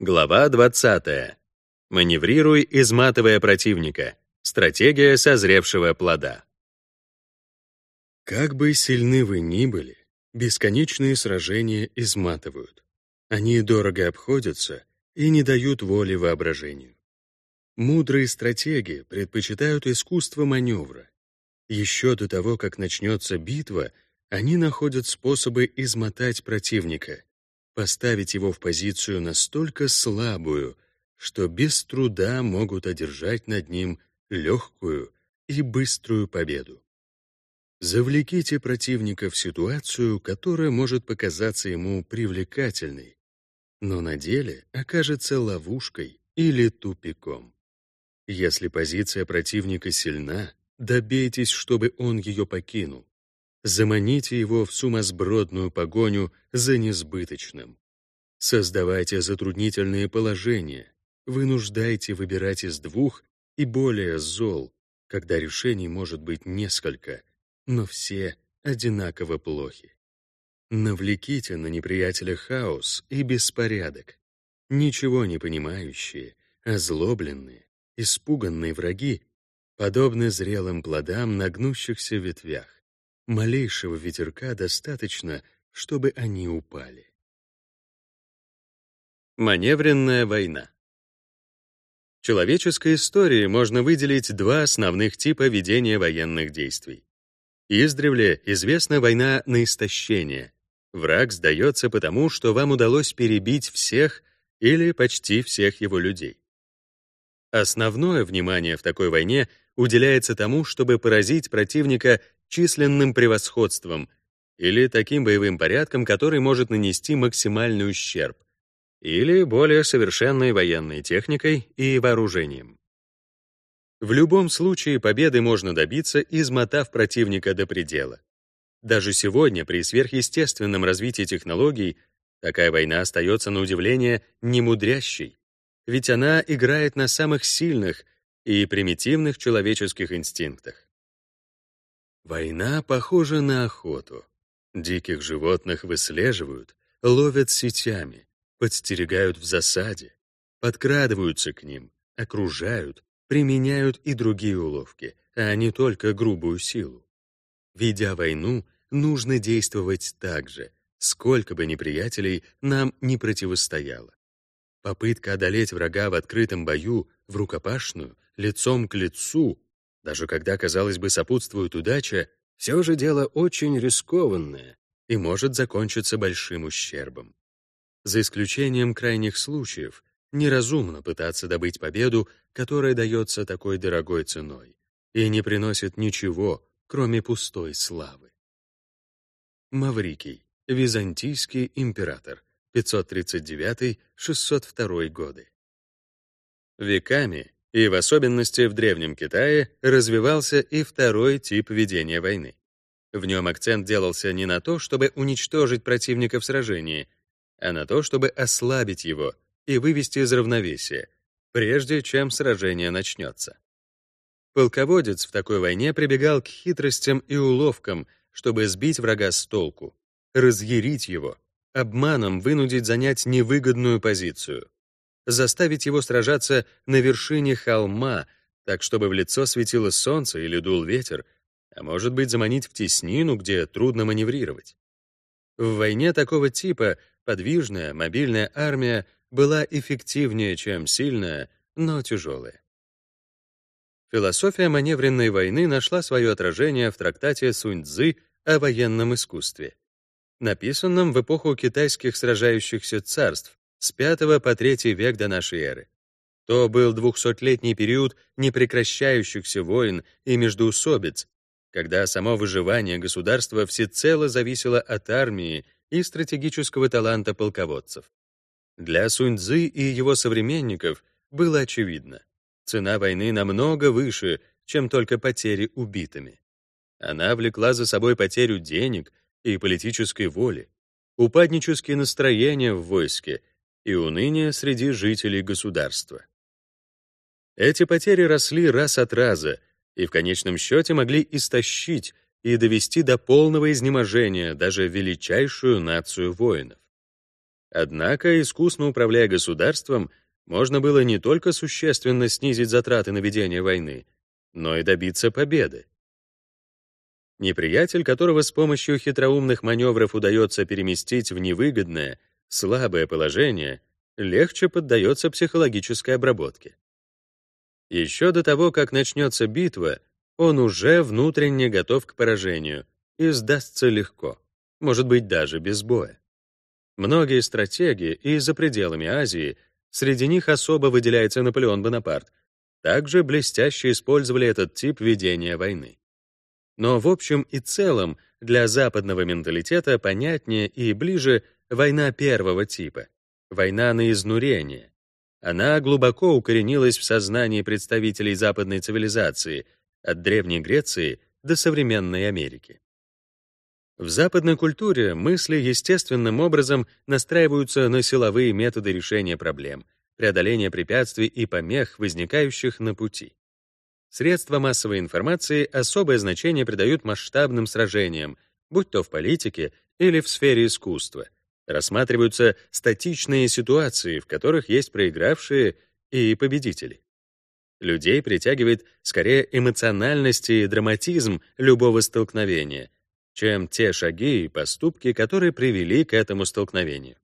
Глава 20. Маневрируй, изматывая противника. Стратегия созревшего плода. Как бы сильны вы ни были, бесконечные сражения изматывают. Они дорого обходятся и не дают воли воображению. Мудрые стратеги предпочитают искусство маневра. Еще до того, как начнется битва, они находят способы измотать противника — поставить его в позицию настолько слабую, что без труда могут одержать над ним легкую и быструю победу. Завлеките противника в ситуацию, которая может показаться ему привлекательной, но на деле окажется ловушкой или тупиком. Если позиция противника сильна, добейтесь, чтобы он ее покинул. Заманите его в сумасбродную погоню за несбыточным. Создавайте затруднительные положения, вынуждайте выбирать из двух и более зол, когда решений может быть несколько, но все одинаково плохи. Навлеките на неприятеля хаос и беспорядок. Ничего не понимающие, озлобленные, испуганные враги подобны зрелым плодам на гнущихся ветвях. Малейшего ветерка достаточно, чтобы они упали. Маневренная война. В человеческой истории можно выделить два основных типа ведения военных действий. Издревле известна война на истощение. Враг сдается потому, что вам удалось перебить всех или почти всех его людей. Основное внимание в такой войне уделяется тому, чтобы поразить противника численным превосходством или таким боевым порядком, который может нанести максимальный ущерб, или более совершенной военной техникой и вооружением. В любом случае победы можно добиться, измотав противника до предела. Даже сегодня, при сверхъестественном развитии технологий, такая война остается на удивление немудрящей, ведь она играет на самых сильных и примитивных человеческих инстинктах. Война похожа на охоту. Диких животных выслеживают, ловят сетями, подстерегают в засаде, подкрадываются к ним, окружают, применяют и другие уловки, а не только грубую силу. Ведя войну, нужно действовать так же, сколько бы неприятелей нам не противостояло. Попытка одолеть врага в открытом бою, в рукопашную, лицом к лицу даже когда, казалось бы, сопутствует удача, все же дело очень рискованное и может закончиться большим ущербом. За исключением крайних случаев, неразумно пытаться добыть победу, которая дается такой дорогой ценой и не приносит ничего, кроме пустой славы. Маврикий, византийский император, 539-602 годы. Веками и в особенности в Древнем Китае развивался и второй тип ведения войны. В нем акцент делался не на то, чтобы уничтожить противника в сражении, а на то, чтобы ослабить его и вывести из равновесия, прежде чем сражение начнется. Полководец в такой войне прибегал к хитростям и уловкам, чтобы сбить врага с толку, разъярить его, обманом вынудить занять невыгодную позицию заставить его сражаться на вершине холма, так чтобы в лицо светило солнце или дул ветер, а может быть заманить в теснину, где трудно маневрировать. В войне такого типа подвижная, мобильная армия была эффективнее, чем сильная, но тяжелая. Философия маневренной войны нашла свое отражение в трактате Сунь-Цзы о военном искусстве, написанном в эпоху китайских сражающихся царств, с V по III век до нашей эры. То был двухсотлетний период непрекращающихся войн и междоусобиц, когда само выживание государства всецело зависело от армии и стратегического таланта полководцев. Для Сунь-Цзы и его современников было очевидно, цена войны намного выше, чем только потери убитыми. Она влекла за собой потерю денег и политической воли, упаднические настроения в войске и уныние среди жителей государства. Эти потери росли раз от раза и в конечном счете могли истощить и довести до полного изнеможения даже величайшую нацию воинов. Однако, искусно управляя государством, можно было не только существенно снизить затраты на ведение войны, но и добиться победы. Неприятель, которого с помощью хитроумных маневров удается переместить в невыгодное, слабое положение, легче поддается психологической обработке. Еще до того, как начнется битва, он уже внутренне готов к поражению и сдастся легко, может быть, даже без боя. Многие стратеги и за пределами Азии, среди них особо выделяется Наполеон Бонапарт, также блестяще использовали этот тип ведения войны. Но в общем и целом для западного менталитета понятнее и ближе война первого типа, война на изнурение, она глубоко укоренилась в сознании представителей западной цивилизации, от Древней Греции до современной Америки. В западной культуре мысли естественным образом настраиваются на силовые методы решения проблем, преодоления препятствий и помех, возникающих на пути. Средства массовой информации особое значение придают масштабным сражениям, будь то в политике или в сфере искусства — рассматриваются статичные ситуации, в которых есть проигравшие и победители. Людей притягивает скорее эмоциональность и драматизм любого столкновения, чем те шаги и поступки, которые привели к этому столкновению.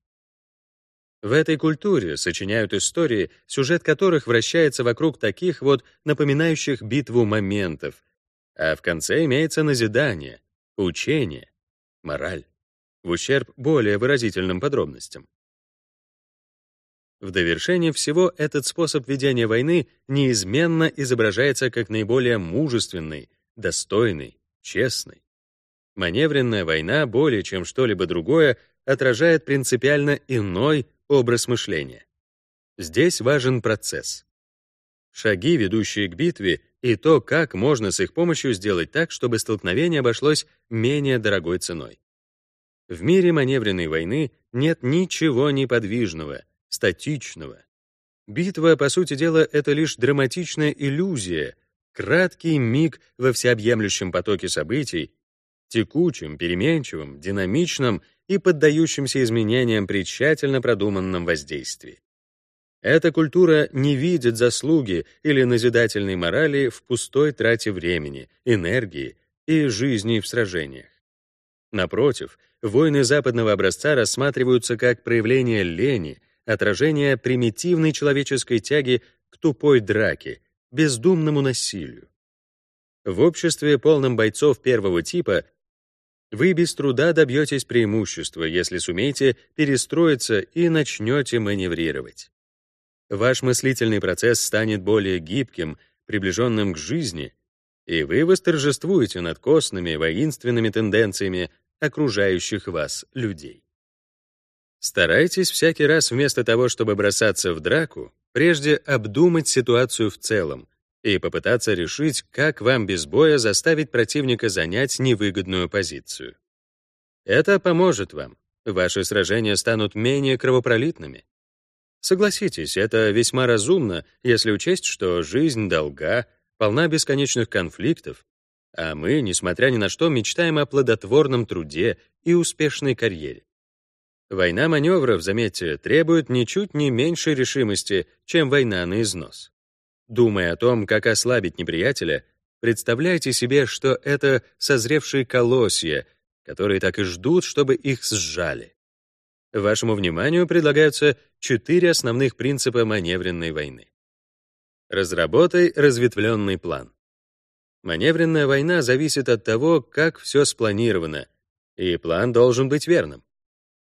В этой культуре сочиняют истории, сюжет которых вращается вокруг таких вот напоминающих битву моментов, а в конце имеется назидание, учение, мораль в ущерб более выразительным подробностям. В довершение всего этот способ ведения войны неизменно изображается как наиболее мужественный, достойный, честный. Маневренная война более чем что-либо другое отражает принципиально иной образ мышления. Здесь важен процесс. Шаги, ведущие к битве, и то, как можно с их помощью сделать так, чтобы столкновение обошлось менее дорогой ценой. В мире маневренной войны нет ничего неподвижного, статичного. Битва, по сути дела, это лишь драматичная иллюзия, краткий миг во всеобъемлющем потоке событий, текучем, переменчивом, динамичном и поддающемся изменениям при тщательно продуманном воздействии. Эта культура не видит заслуги или назидательной морали в пустой трате времени, энергии и жизни в сражениях. Напротив, войны западного образца рассматриваются как проявление лени, отражение примитивной человеческой тяги к тупой драке, бездумному насилию. В обществе, полном бойцов первого типа, вы без труда добьетесь преимущества, если сумеете перестроиться и начнете маневрировать. Ваш мыслительный процесс станет более гибким, приближенным к жизни, и вы восторжествуете над костными, воинственными тенденциями окружающих вас людей. Старайтесь всякий раз вместо того, чтобы бросаться в драку, прежде обдумать ситуацию в целом и попытаться решить, как вам без боя заставить противника занять невыгодную позицию. Это поможет вам. Ваши сражения станут менее кровопролитными. Согласитесь, это весьма разумно, если учесть, что жизнь долга, полна бесконечных конфликтов, а мы, несмотря ни на что, мечтаем о плодотворном труде и успешной карьере. Война маневров, заметьте, требует ничуть не меньшей решимости, чем война на износ. Думая о том, как ослабить неприятеля, представляйте себе, что это созревшие колосья, которые так и ждут, чтобы их сжали. Вашему вниманию предлагаются четыре основных принципа маневренной войны. Разработай разветвленный план. Маневренная война зависит от того, как все спланировано, и план должен быть верным.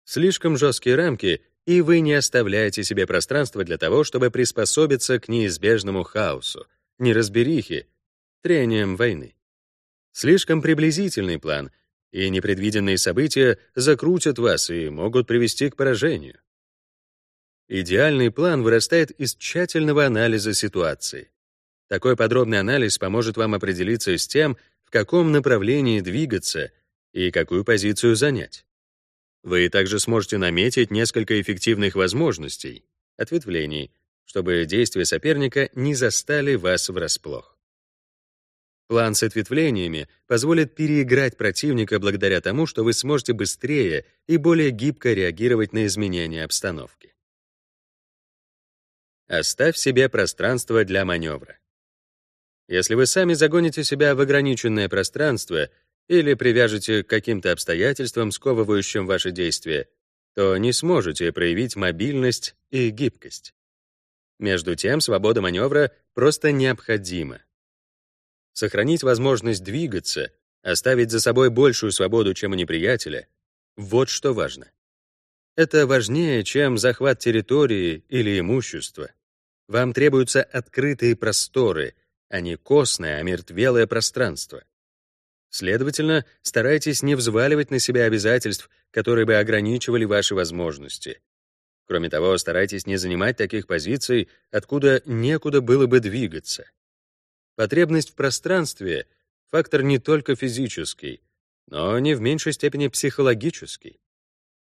Слишком жесткие рамки, и вы не оставляете себе пространства для того, чтобы приспособиться к неизбежному хаосу, неразберихе, трениям войны. Слишком приблизительный план, и непредвиденные события закрутят вас и могут привести к поражению. Идеальный план вырастает из тщательного анализа ситуации. Такой подробный анализ поможет вам определиться с тем, в каком направлении двигаться и какую позицию занять. Вы также сможете наметить несколько эффективных возможностей, ответвлений, чтобы действия соперника не застали вас врасплох. План с ответвлениями позволит переиграть противника благодаря тому, что вы сможете быстрее и более гибко реагировать на изменения обстановки. Оставь себе пространство для маневра. Если вы сами загоните себя в ограниченное пространство или привяжете к каким-то обстоятельствам, сковывающим ваши действия, то не сможете проявить мобильность и гибкость. Между тем, свобода маневра просто необходима. Сохранить возможность двигаться, оставить за собой большую свободу, чем у неприятеля — вот что важно. Это важнее, чем захват территории или имущества. Вам требуются открытые просторы, а не костное, омертвелое пространство. Следовательно, старайтесь не взваливать на себя обязательств, которые бы ограничивали ваши возможности. Кроме того, старайтесь не занимать таких позиций, откуда некуда было бы двигаться. Потребность в пространстве — фактор не только физический, но не в меньшей степени психологический.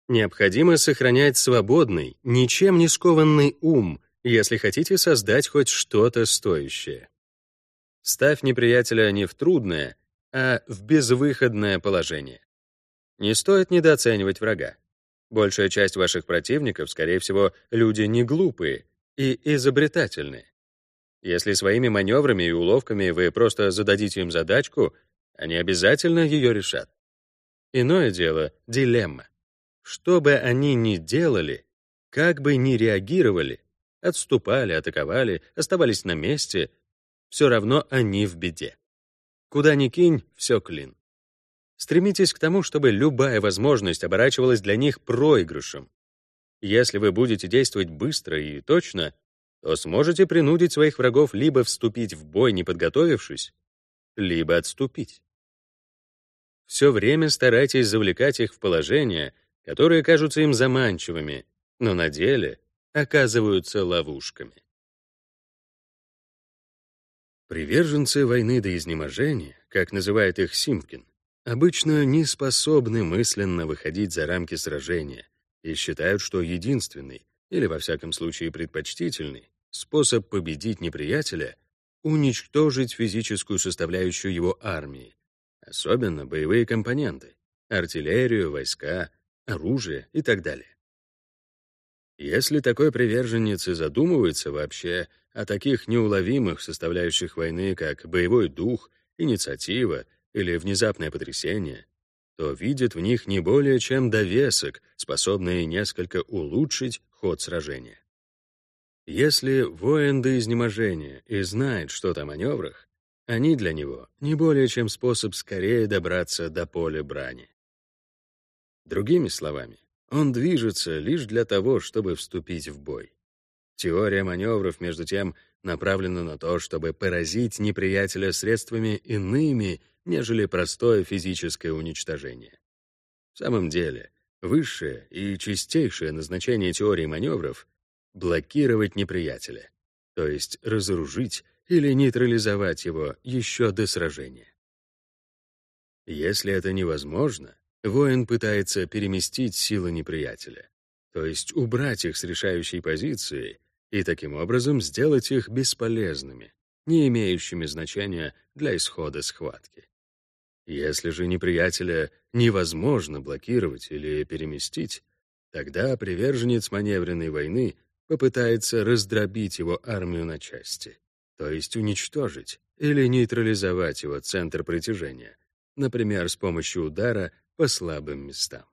Необходимо сохранять свободный, ничем не скованный ум, если хотите создать хоть что-то стоящее. Ставь неприятеля не в трудное, а в безвыходное положение. Не стоит недооценивать врага. Большая часть ваших противников, скорее всего, люди не глупые и изобретательные. Если своими маневрами и уловками вы просто зададите им задачку, они обязательно ее решат. Иное дело — дилемма. Что бы они ни делали, как бы ни реагировали, отступали, атаковали, оставались на месте, все равно они в беде. Куда ни кинь, все клин. Стремитесь к тому, чтобы любая возможность оборачивалась для них проигрышем. Если вы будете действовать быстро и точно, то сможете принудить своих врагов либо вступить в бой, не подготовившись, либо отступить. Все время старайтесь завлекать их в положения, которые кажутся им заманчивыми, но на деле оказываются ловушками. Приверженцы войны до изнеможения, как называет их Симпкин, обычно не способны мысленно выходить за рамки сражения и считают, что единственный, или во всяком случае предпочтительный, способ победить неприятеля — уничтожить физическую составляющую его армии, особенно боевые компоненты, артиллерию, войска, оружие и так далее. Если такой приверженец и задумывается вообще о таких неуловимых составляющих войны, как боевой дух, инициатива или внезапное потрясение, то видит в них не более чем довесок, способный несколько улучшить ход сражения. Если воин до изнеможения и знает что-то о маневрах, они для него не более чем способ скорее добраться до поля брани. Другими словами, он движется лишь для того, чтобы вступить в бой. Теория маневров, между тем, направлена на то, чтобы поразить неприятеля средствами иными, нежели простое физическое уничтожение. В самом деле, высшее и чистейшее назначение теории маневров — блокировать неприятеля, то есть разоружить или нейтрализовать его еще до сражения. Если это невозможно, Воин пытается переместить силы неприятеля, то есть убрать их с решающей позиции и таким образом сделать их бесполезными, не имеющими значения для исхода схватки. Если же неприятеля невозможно блокировать или переместить, тогда приверженец маневренной войны попытается раздробить его армию на части, то есть уничтожить или нейтрализовать его центр притяжения, например, с помощью удара по слабым местам.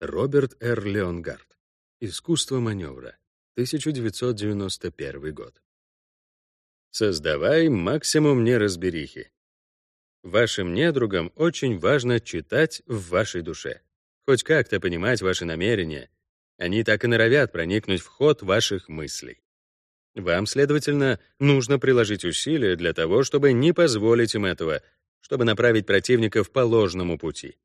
Роберт Р. Леонгард. Искусство маневра. 1991 год. Создавай максимум неразберихи. Вашим недругам очень важно читать в вашей душе. Хоть как-то понимать ваши намерения. Они так и норовят проникнуть в ход ваших мыслей. Вам, следовательно, нужно приложить усилия для того, чтобы не позволить им этого, чтобы направить противника по ложному пути.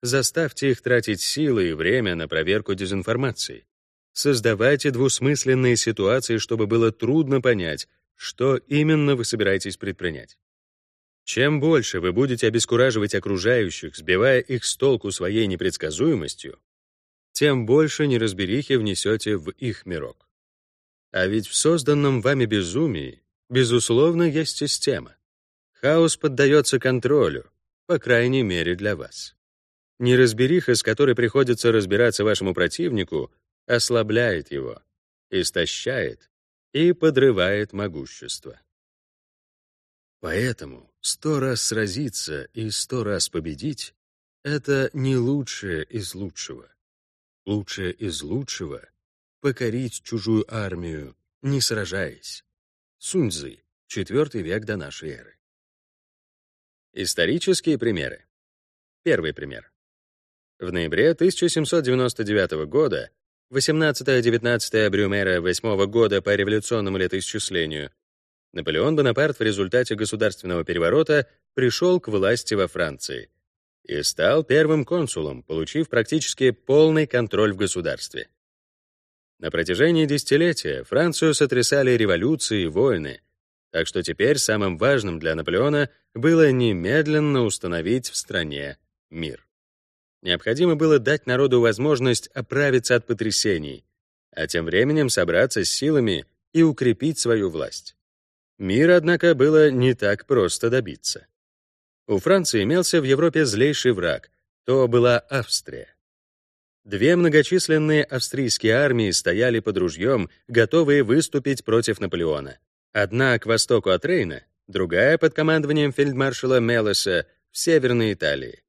Заставьте их тратить силы и время на проверку дезинформации. Создавайте двусмысленные ситуации, чтобы было трудно понять, что именно вы собираетесь предпринять. Чем больше вы будете обескураживать окружающих, сбивая их с толку своей непредсказуемостью, тем больше неразберихи внесете в их мирок. А ведь в созданном вами безумии, безусловно, есть система. Хаос поддается контролю, по крайней мере для вас. Неразбериха, с которой приходится разбираться вашему противнику, ослабляет его, истощает и подрывает могущество. Поэтому сто раз сразиться и сто раз победить — это не лучшее из лучшего. Лучшее из лучшего — покорить чужую армию, не сражаясь. Суньцзы, IV век до нашей эры. Исторические примеры. Первый пример. В ноябре 1799 года, 18-19 Брюмера 8 года по революционному летоисчислению, Наполеон Бонапарт в результате государственного переворота пришел к власти во Франции и стал первым консулом, получив практически полный контроль в государстве. На протяжении десятилетия Францию сотрясали революции и войны, так что теперь самым важным для Наполеона было немедленно установить в стране мир. Необходимо было дать народу возможность оправиться от потрясений, а тем временем собраться с силами и укрепить свою власть. Мир, однако, было не так просто добиться. У Франции имелся в Европе злейший враг, то была Австрия. Две многочисленные австрийские армии стояли под ружьем, готовые выступить против Наполеона. Одна к востоку от Рейна, другая под командованием фельдмаршала Мелоса в Северной Италии.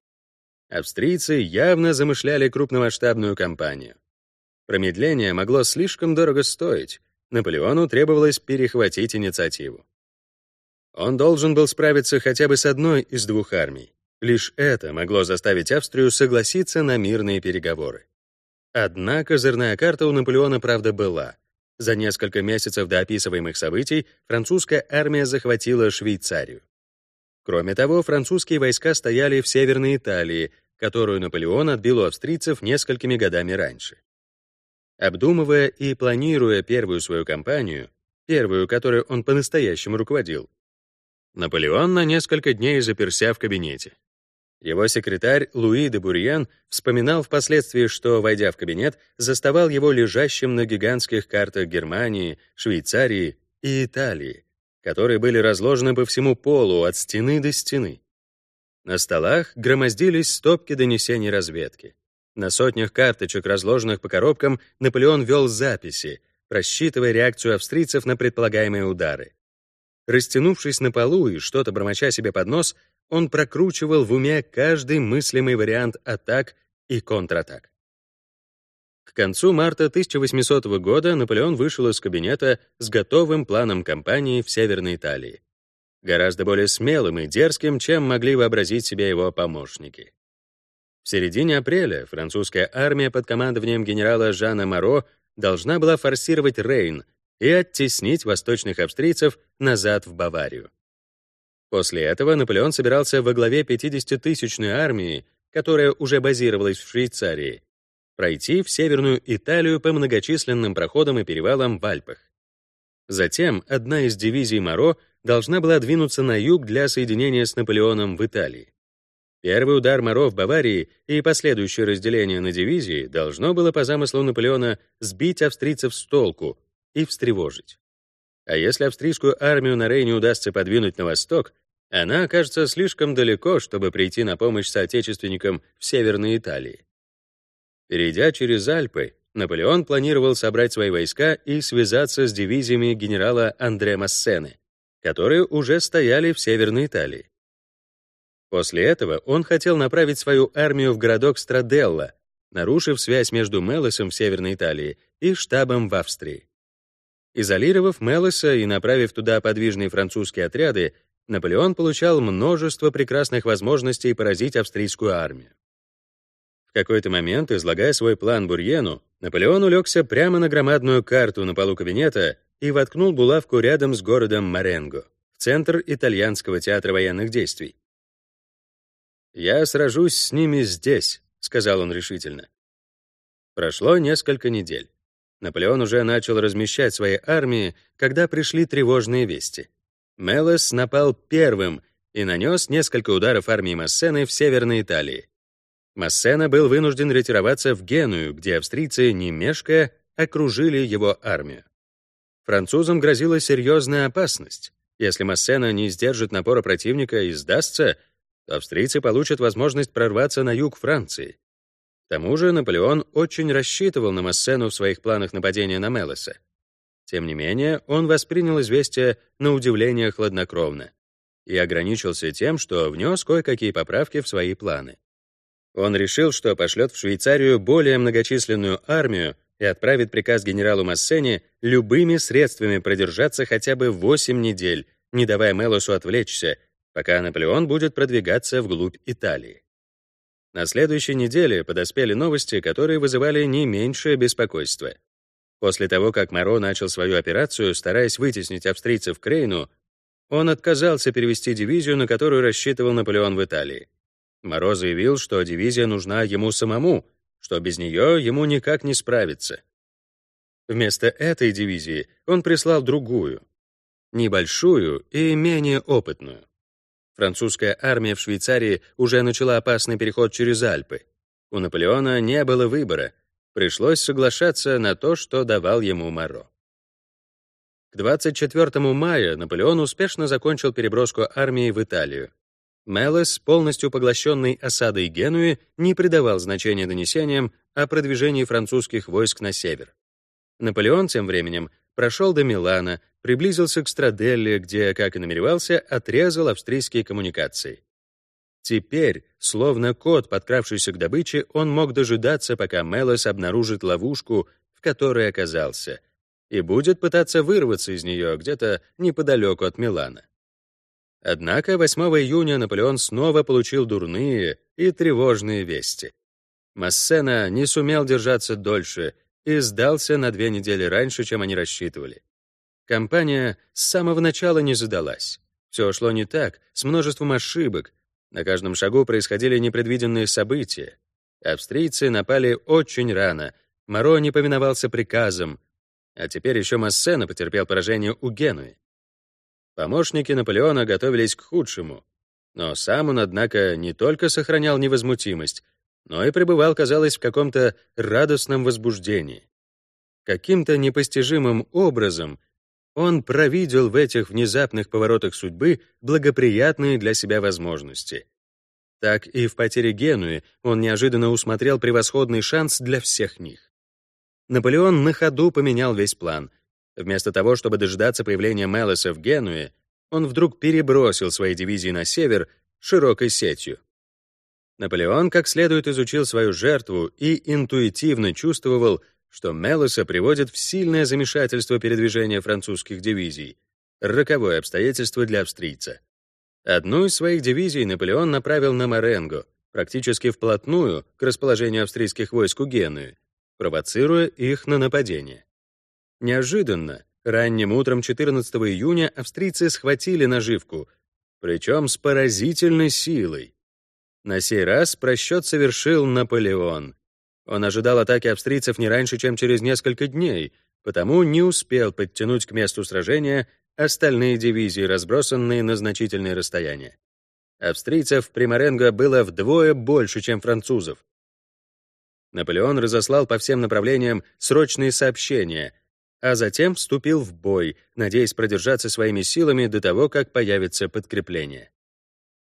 Австрийцы явно замышляли крупномасштабную кампанию. Промедление могло слишком дорого стоить, Наполеону требовалось перехватить инициативу. Он должен был справиться хотя бы с одной из двух армий. Лишь это могло заставить Австрию согласиться на мирные переговоры. Одна козырная карта у Наполеона, правда, была. За несколько месяцев до описываемых событий французская армия захватила Швейцарию. Кроме того, французские войска стояли в Северной Италии, которую Наполеон отбил у австрийцев несколькими годами раньше. Обдумывая и планируя первую свою кампанию, первую, которую он по-настоящему руководил, Наполеон на несколько дней заперся в кабинете. Его секретарь Луи де Бурьян вспоминал впоследствии, что, войдя в кабинет, заставал его лежащим на гигантских картах Германии, Швейцарии и Италии, которые были разложены по всему полу от стены до стены. На столах громоздились стопки донесений разведки. На сотнях карточек, разложенных по коробкам, Наполеон вел записи, просчитывая реакцию австрийцев на предполагаемые удары. Растянувшись на полу и что-то бормоча себе под нос, он прокручивал в уме каждый мыслимый вариант атак и контратак. К концу марта 1800 года Наполеон вышел из кабинета с готовым планом кампании в Северной Италии. Гораздо более смелым и дерзким, чем могли вообразить себе его помощники. В середине апреля французская армия под командованием генерала Жана Моро должна была форсировать Рейн и оттеснить восточных австрийцев назад в Баварию. После этого Наполеон собирался во главе 50-тысячной армии, которая уже базировалась в Швейцарии, пройти в Северную Италию по многочисленным проходам и перевалам в Альпах. Затем одна из дивизий Моро должна была двинуться на юг для соединения с Наполеоном в Италии. Первый удар Моро в Баварии и последующее разделение на дивизии должно было по замыслу Наполеона сбить австрийцев с толку и встревожить. А если австрийскую армию на Рейне удастся подвинуть на восток, она окажется слишком далеко, чтобы прийти на помощь соотечественникам в Северной Италии. Перейдя через Альпы, Наполеон планировал собрать свои войска и связаться с дивизиями генерала Андре Массены, которые уже стояли в Северной Италии. После этого он хотел направить свою армию в городок Страделла, нарушив связь между Мелосом в Северной Италии и штабом в Австрии. Изолировав Мелоса и направив туда подвижные французские отряды, Наполеон получал множество прекрасных возможностей поразить австрийскую армию. В какой-то момент, излагая свой план Бурьену, Наполеон улегся прямо на громадную карту на полу кабинета и воткнул булавку рядом с городом Маренго, в центр итальянского театра военных действий. «Я сражусь с ними здесь», — сказал он решительно. Прошло несколько недель. Наполеон уже начал размещать свои армии, когда пришли тревожные вести. Мелос напал первым и нанес несколько ударов армии Массены в Северной Италии. Массена был вынужден ретироваться в Геную, где австрийцы, не мешкая, окружили его армию. Французам грозила серьезная опасность, Если Массена не сдержит напора противника и сдастся, то австрийцы получат возможность прорваться на юг Франции. К тому же Наполеон очень рассчитывал на Массену в своих планах нападения на Мелоса. Тем не менее, он воспринял известие на удивление хладнокровно и ограничился тем, что внес кое-какие поправки в свои планы. Он решил, что пошлет в Швейцарию более многочисленную армию и отправит приказ генералу Массене любыми средствами продержаться хотя бы 8 недель, не давая Мелосу отвлечься, пока Наполеон будет продвигаться вглубь Италии. На следующей неделе подоспели новости, которые вызывали не меньшее беспокойство. После того, как Моро начал свою операцию, стараясь вытеснить австрийцев к Рейну, он отказался перевести дивизию, на которую рассчитывал Наполеон в Италии. Моро заявил, что дивизия нужна ему самому, что без нее ему никак не справиться. Вместо этой дивизии он прислал другую, небольшую и менее опытную. Французская армия в Швейцарии уже начала опасный переход через Альпы. У Наполеона не было выбора, пришлось соглашаться на то, что давал ему Моро. К 24 мая Наполеон успешно закончил переброску армии в Италию. Мелес, полностью поглощенный осадой Генуи, не придавал значения донесениям о продвижении французских войск на север. Наполеон тем временем прошел до Милана, приблизился к Страделле, где, как и намеревался, отрезал австрийские коммуникации. Теперь, словно кот, подкравшийся к добыче, он мог дожидаться, пока Мелос обнаружит ловушку, в которой оказался, и будет пытаться вырваться из нее где-то неподалеку от Милана. Однако 8 июня Наполеон снова получил дурные и тревожные вести. Массена не сумел держаться дольше и сдался на две недели раньше, чем они рассчитывали. Компания с самого начала не задалась. Все шло не так, с множеством ошибок, на каждом шагу происходили непредвиденные события. Австрийцы напали очень рано, Моро не повиновался приказам, а теперь еще Массена потерпел поражение у Генуи. Помощники Наполеона готовились к худшему, но сам он, однако, не только сохранял невозмутимость, но и пребывал, казалось, в каком-то радостном возбуждении. Каким-то непостижимым образом он провидел в этих внезапных поворотах судьбы благоприятные для себя возможности. Так и в потере Генуи он неожиданно усмотрел превосходный шанс для всех них. Наполеон на ходу поменял весь план. Вместо того, чтобы дождаться появления Мелоса в Генуе, он вдруг перебросил свои дивизии на север широкой сетью. Наполеон как следует изучил свою жертву и интуитивно чувствовал, что Мелоса приводит в сильное замешательство передвижения французских дивизий, роковое обстоятельство для австрийца. Одну из своих дивизий Наполеон направил на Маренго, практически вплотную к расположению австрийских войск у Генуи, провоцируя их на нападение. Неожиданно, ранним утром 14 июня австрийцы схватили наживку, причем с поразительной силой. На сей раз просчет совершил Наполеон — он ожидал атаки австрийцев не раньше, чем через несколько дней, потому не успел подтянуть к месту сражения остальные дивизии, разбросанные на значительные расстояния. Австрийцев при Маренго было вдвое больше, чем французов. Наполеон разослал по всем направлениям срочные сообщения, а затем вступил в бой, надеясь продержаться своими силами до того, как появится подкрепление.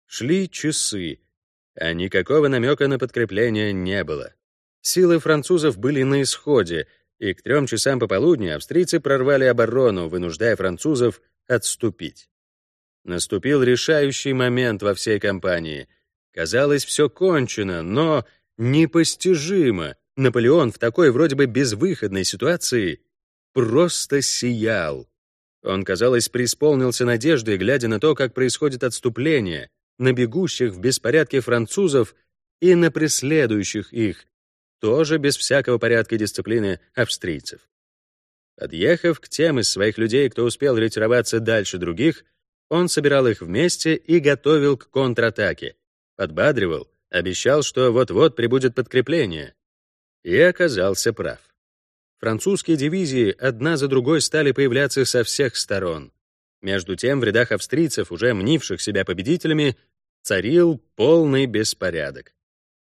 Шли часы, а никакого намека на подкрепление не было. Силы французов были на исходе, и к трем часам пополудни австрийцы прорвали оборону, вынуждая французов отступить. Наступил решающий момент во всей кампании. Казалось, все кончено, но непостижимо. Наполеон в такой вроде бы безвыходной ситуации просто сиял. Он, казалось, преисполнился надеждой, глядя на то, как происходит отступление, на бегущих в беспорядке французов и на преследующих их, тоже без всякого порядка и дисциплины австрийцев. Подъехав к тем из своих людей, кто успел ретироваться дальше других, он собирал их вместе и готовил к контратаке, подбадривал, обещал, что вот-вот прибудет подкрепление. И оказался прав. Французские дивизии одна за другой стали появляться со всех сторон. Между тем в рядах австрийцев, уже мнивших себя победителями, царил полный беспорядок.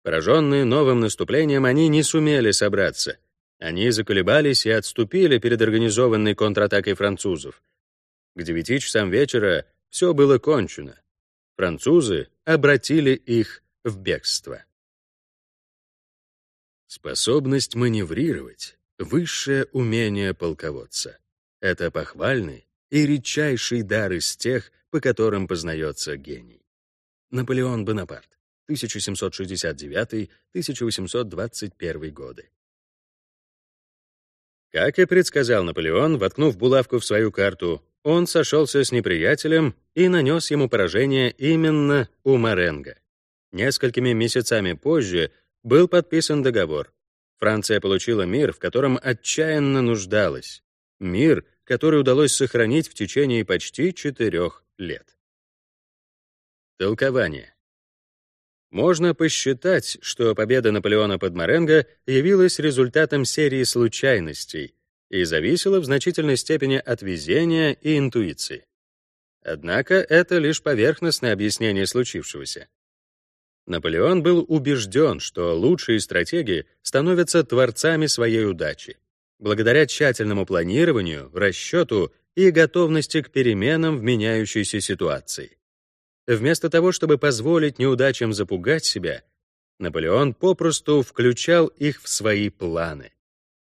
Пораженные новым наступлением, они не сумели собраться. Они заколебались и отступили перед организованной контратакой французов. К девяти часам вечера все было кончено. Французы обратили их в бегство. Способность маневрировать — высшее умение полководца. Это похвальный и редчайший дар из тех, по которым познается гений. Наполеон Бонапарт, 1769-1821 годы. Как и предсказал Наполеон, воткнув булавку в свою карту, он сошелся с неприятелем и нанес ему поражение именно у Маренго. Несколькими месяцами позже был подписан договор. Франция получила мир, в котором отчаянно нуждалась. Мир, который удалось сохранить в течение почти четырех лет. Толкование. Можно посчитать, что победа Наполеона под Маренго явилась результатом серии случайностей и зависела в значительной степени от везения и интуиции. Однако это лишь поверхностное объяснение случившегося. Наполеон был убежден, что лучшие стратеги становятся творцами своей удачи, благодаря тщательному планированию, расчету и готовности к переменам в меняющейся ситуации. Вместо того, чтобы позволить неудачам запугать себя, Наполеон попросту включал их в свои планы.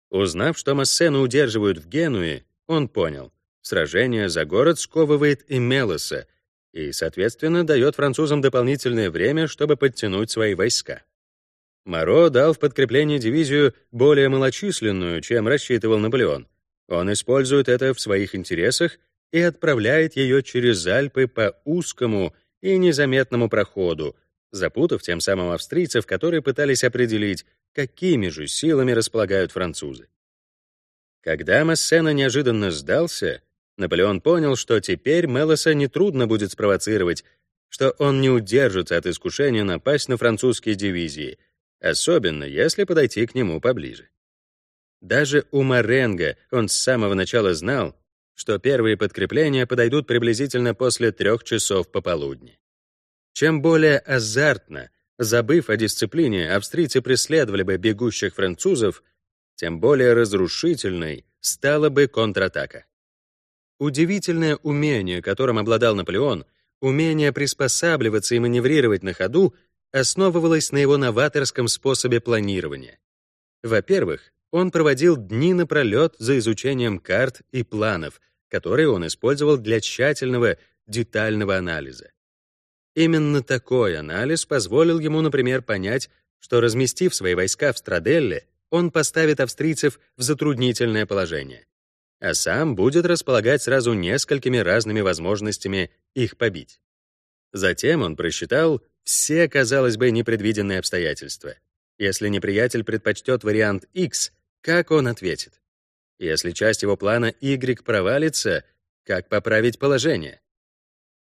Узнав, что Массена удерживают в Генуе, он понял, сражение за город сковывает и Мелоса, и, соответственно, дает французам дополнительное время, чтобы подтянуть свои войска. Моро дал в подкрепление дивизию более малочисленную, чем рассчитывал Наполеон. Он использует это в своих интересах и отправляет ее через Альпы по узкому и незаметному проходу, запутав тем самым австрийцев, которые пытались определить, какими же силами располагают французы. Когда Массена неожиданно сдался, Наполеон понял, что теперь Мелоса нетрудно будет спровоцировать, что он не удержится от искушения напасть на французские дивизии, особенно если подойти к нему поближе. Даже у Маренго он с самого начала знал, что первые подкрепления подойдут приблизительно после трех часов пополудни. Чем более азартно, забыв о дисциплине, австрийцы преследовали бы бегущих французов, тем более разрушительной стала бы контратака. Удивительное умение, которым обладал Наполеон, умение приспосабливаться и маневрировать на ходу, основывалось на его новаторском способе планирования. Во-первых, он проводил дни напролет за изучением карт и планов, которые он использовал для тщательного, детального анализа. Именно такой анализ позволил ему, например, понять, что, разместив свои войска в Страделле, он поставит австрийцев в затруднительное положение, а сам будет располагать сразу несколькими разными возможностями их побить. Затем он просчитал все, казалось бы, непредвиденные обстоятельства. Если неприятель предпочтет вариант X, как он ответит? Если часть его плана Y провалится, как поправить положение?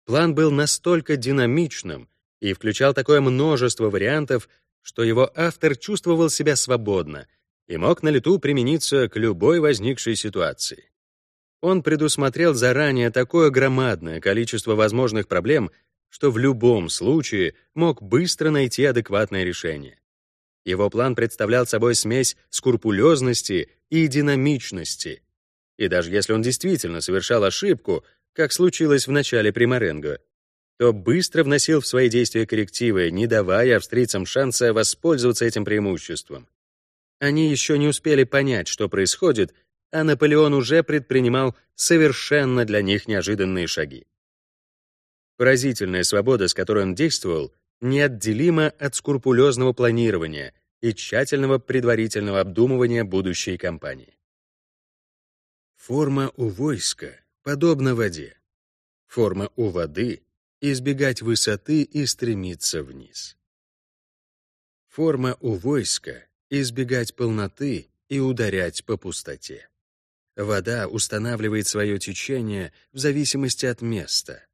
План был настолько динамичным и включал такое множество вариантов, что его автор чувствовал себя свободно и мог на лету примениться к любой возникшей ситуации. Он предусмотрел заранее такое громадное количество возможных проблем, что в любом случае мог быстро найти адекватное решение. Его план представлял собой смесь скрупулезности и динамичности. И даже если он действительно совершал ошибку, как случилось в начале при Маренго, то быстро вносил в свои действия коррективы, не давая австрийцам шанса воспользоваться этим преимуществом. Они еще не успели понять, что происходит, а Наполеон уже предпринимал совершенно для них неожиданные шаги. Поразительная свобода, с которой он действовал, неотделима от скрупулезного планирования и тщательного предварительного обдумывания будущей кампании. Форма у войска подобна воде. Форма у воды — избегать высоты и стремиться вниз. Форма у войска — избегать полноты и ударять по пустоте. Вода устанавливает свое течение в зависимости от места.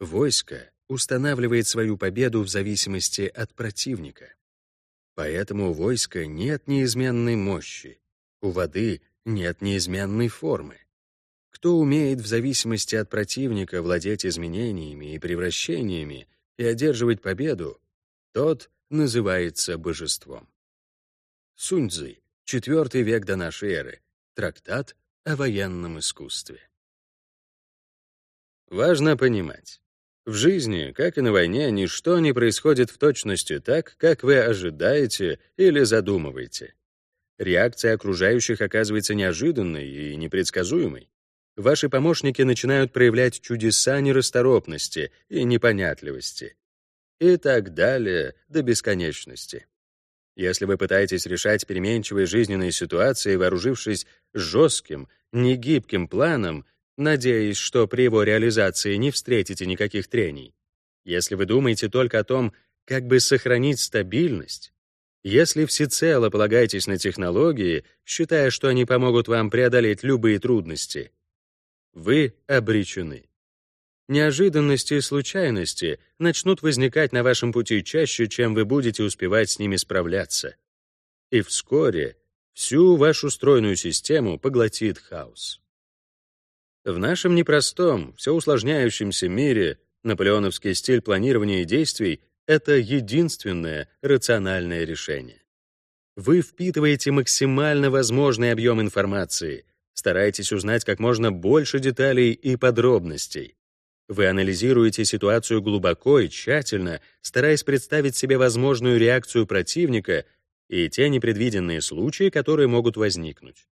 Войско устанавливает свою победу в зависимости от противника. Поэтому у войска нет неизменной мощи, у воды нет неизменной формы. Кто умеет в зависимости от противника владеть изменениями и превращениями и одерживать победу, тот называется божеством. Суньцзы, IV век до нашей эры, трактат о военном искусстве. Важно понимать. В жизни, как и на войне, ничто не происходит в точности так, как вы ожидаете или задумываете. Реакция окружающих оказывается неожиданной и непредсказуемой. Ваши помощники начинают проявлять чудеса нерасторопности и непонятливости. И так далее до бесконечности. Если вы пытаетесь решать переменчивые жизненные ситуации, вооружившись жестким, негибким планом, надеясь, что при его реализации не встретите никаких трений, если вы думаете только о том, как бы сохранить стабильность, если всецело полагаетесь на технологии, считая, что они помогут вам преодолеть любые трудности, вы обречены. Неожиданности и случайности начнут возникать на вашем пути чаще, чем вы будете успевать с ними справляться. И вскоре всю вашу стройную систему поглотит хаос. В нашем непростом, все усложняющемся мире наполеоновский стиль планирования действий — это единственное рациональное решение. Вы впитываете максимально возможный объем информации, стараетесь узнать как можно больше деталей и подробностей, вы анализируете ситуацию глубоко и тщательно, стараясь представить себе возможную реакцию противника и те непредвиденные случаи, которые могут возникнуть.